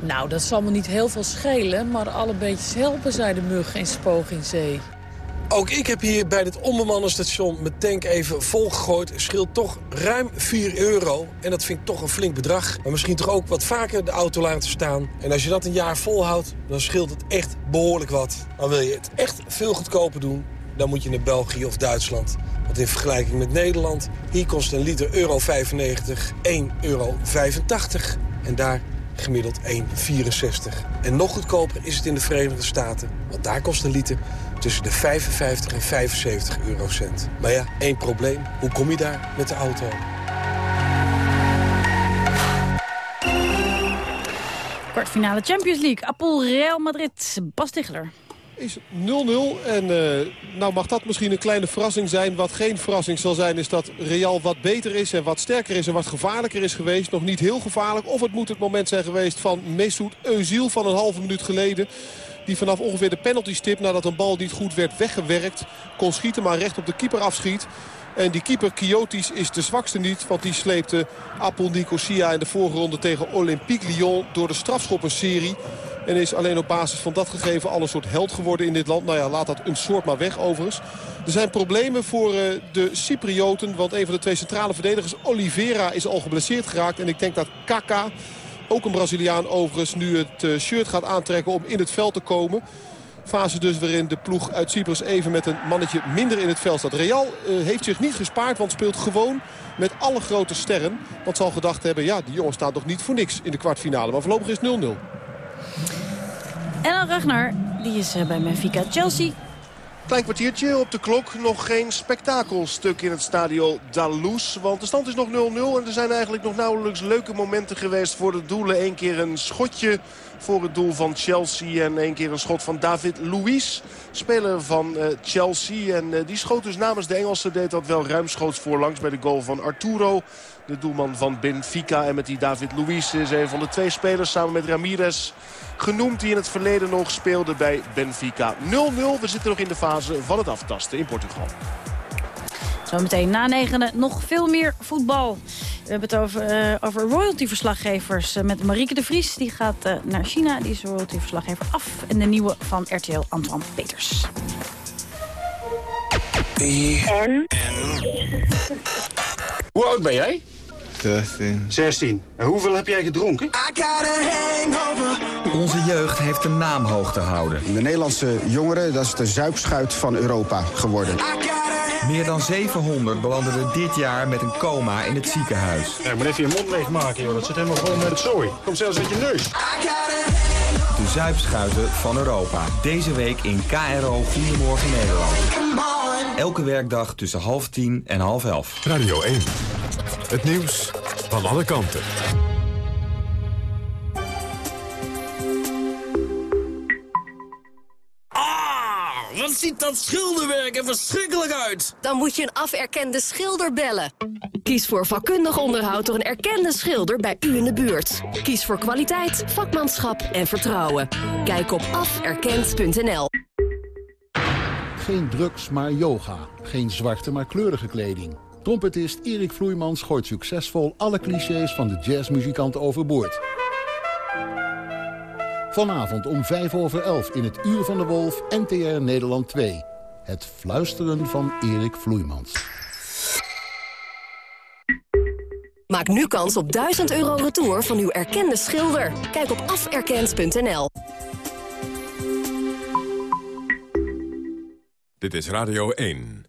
Nou, dat zal me niet heel veel schelen. Maar alle beetjes helpen, zei de mug in spoog in zee. Ook ik heb hier bij dit onbemande station mijn tank even volgegooid. Scheelt toch ruim 4 euro. En dat vind ik toch een flink bedrag. Maar misschien toch ook wat vaker de auto laten staan. En als je dat een jaar volhoudt, dan scheelt het echt behoorlijk wat. Maar wil je het echt veel goedkoper doen, dan moet je naar België of Duitsland. Want in vergelijking met Nederland, hier kost een liter euro 95 1,85 euro. En daar gemiddeld 1,64. En nog goedkoper is het in de Verenigde Staten. Want daar kost een liter tussen de 55 en 75 eurocent. Maar ja, één probleem. Hoe kom je daar met de auto? Kwartfinale Champions League. Apol Real Madrid. Bas Tichler. Is 0-0. En eh, nou mag dat misschien een kleine verrassing zijn. Wat geen verrassing zal zijn is dat Real wat beter is en wat sterker is en wat gevaarlijker is geweest. Nog niet heel gevaarlijk. Of het moet het moment zijn geweest van Mesut Özil van een halve minuut geleden. Die vanaf ongeveer de penalty stip nadat een bal niet goed werd weggewerkt. Kon schieten maar recht op de keeper afschiet. En die keeper Kiotis is de zwakste niet. Want die sleepte Apel Nicosia in de voorronde tegen Olympique Lyon door de strafschoppenserie. En is alleen op basis van dat gegeven al een soort held geworden in dit land. Nou ja, laat dat een soort maar weg overigens. Er zijn problemen voor eh, de Cyprioten. Want een van de twee centrale verdedigers, Oliveira, is al geblesseerd geraakt. En ik denk dat Kaka, ook een Braziliaan overigens, nu het eh, shirt gaat aantrekken om in het veld te komen. Fase dus waarin de ploeg uit Cyprus even met een mannetje minder in het veld staat. Real eh, heeft zich niet gespaard, want speelt gewoon met alle grote sterren. Want zal gedacht hebben, ja, die jongen staat nog niet voor niks in de kwartfinale. Maar voorlopig is het 0-0. En dan Ragnar, die is eh, bij Benfica Chelsea. Klein kwartiertje op de klok. Nog geen spektakelstuk in het stadio Dalous. Want de stand is nog 0-0. En er zijn eigenlijk nog nauwelijks leuke momenten geweest voor de doelen. Eén keer een schotje voor het doel van Chelsea. En één keer een schot van David Luiz. Speler van eh, Chelsea. En eh, die schoot dus namens de Engelsen. Deed dat wel ruimschoots voorlangs bij de goal van Arturo. De doelman van Benfica. En met die David Luiz is een van de twee spelers samen met Ramirez genoemd die in het verleden nog speelde bij Benfica. 0-0. We zitten nog in de fase van het aftasten in Portugal. Zometeen na negenen nog veel meer voetbal. We hebben het over, eh, over royalty-verslaggevers eh, met Marieke de Vries. Die gaat eh, naar China, die is royalty-verslaggever af. En de nieuwe van RTL, Antoine Peters. En? Hoe oud ben jij? 16. 16. En hoeveel heb jij gedronken? Onze jeugd heeft een naam hoog te houden. De Nederlandse jongeren, dat is de zuipschuit van Europa geworden. Meer dan 700 belanden dit jaar met een coma in het ziekenhuis. Ja, maar even je mond leegmaken, joh. Dat zit helemaal vol met het zooi. Komt zelfs uit je neus. De zuipschuiten van Europa. Deze week in KRO Goedemorgen Nederland. Elke werkdag tussen half tien en half elf. Radio 1. Het nieuws van alle kanten. Ah, wat wat ziet dat schilderwerk er verschrikkelijk uit. Dan moet je een aferkende schilder bellen. Kies voor vakkundig onderhoud door een erkende schilder bij u in de buurt. Kies voor kwaliteit, vakmanschap en vertrouwen. Kijk op aferkend.nl. Geen drugs, maar yoga. Geen zwarte, maar kleurige kleding. Trompetist Erik Vloeimans gooit succesvol alle clichés van de jazzmuzikant overboord. Vanavond om 5 over 11 in het Uur van de Wolf, NTR Nederland 2. Het fluisteren van Erik Vloeimans. Maak nu kans op 1000 euro retour van uw erkende schilder. Kijk op aferkend.nl. Dit is Radio 1.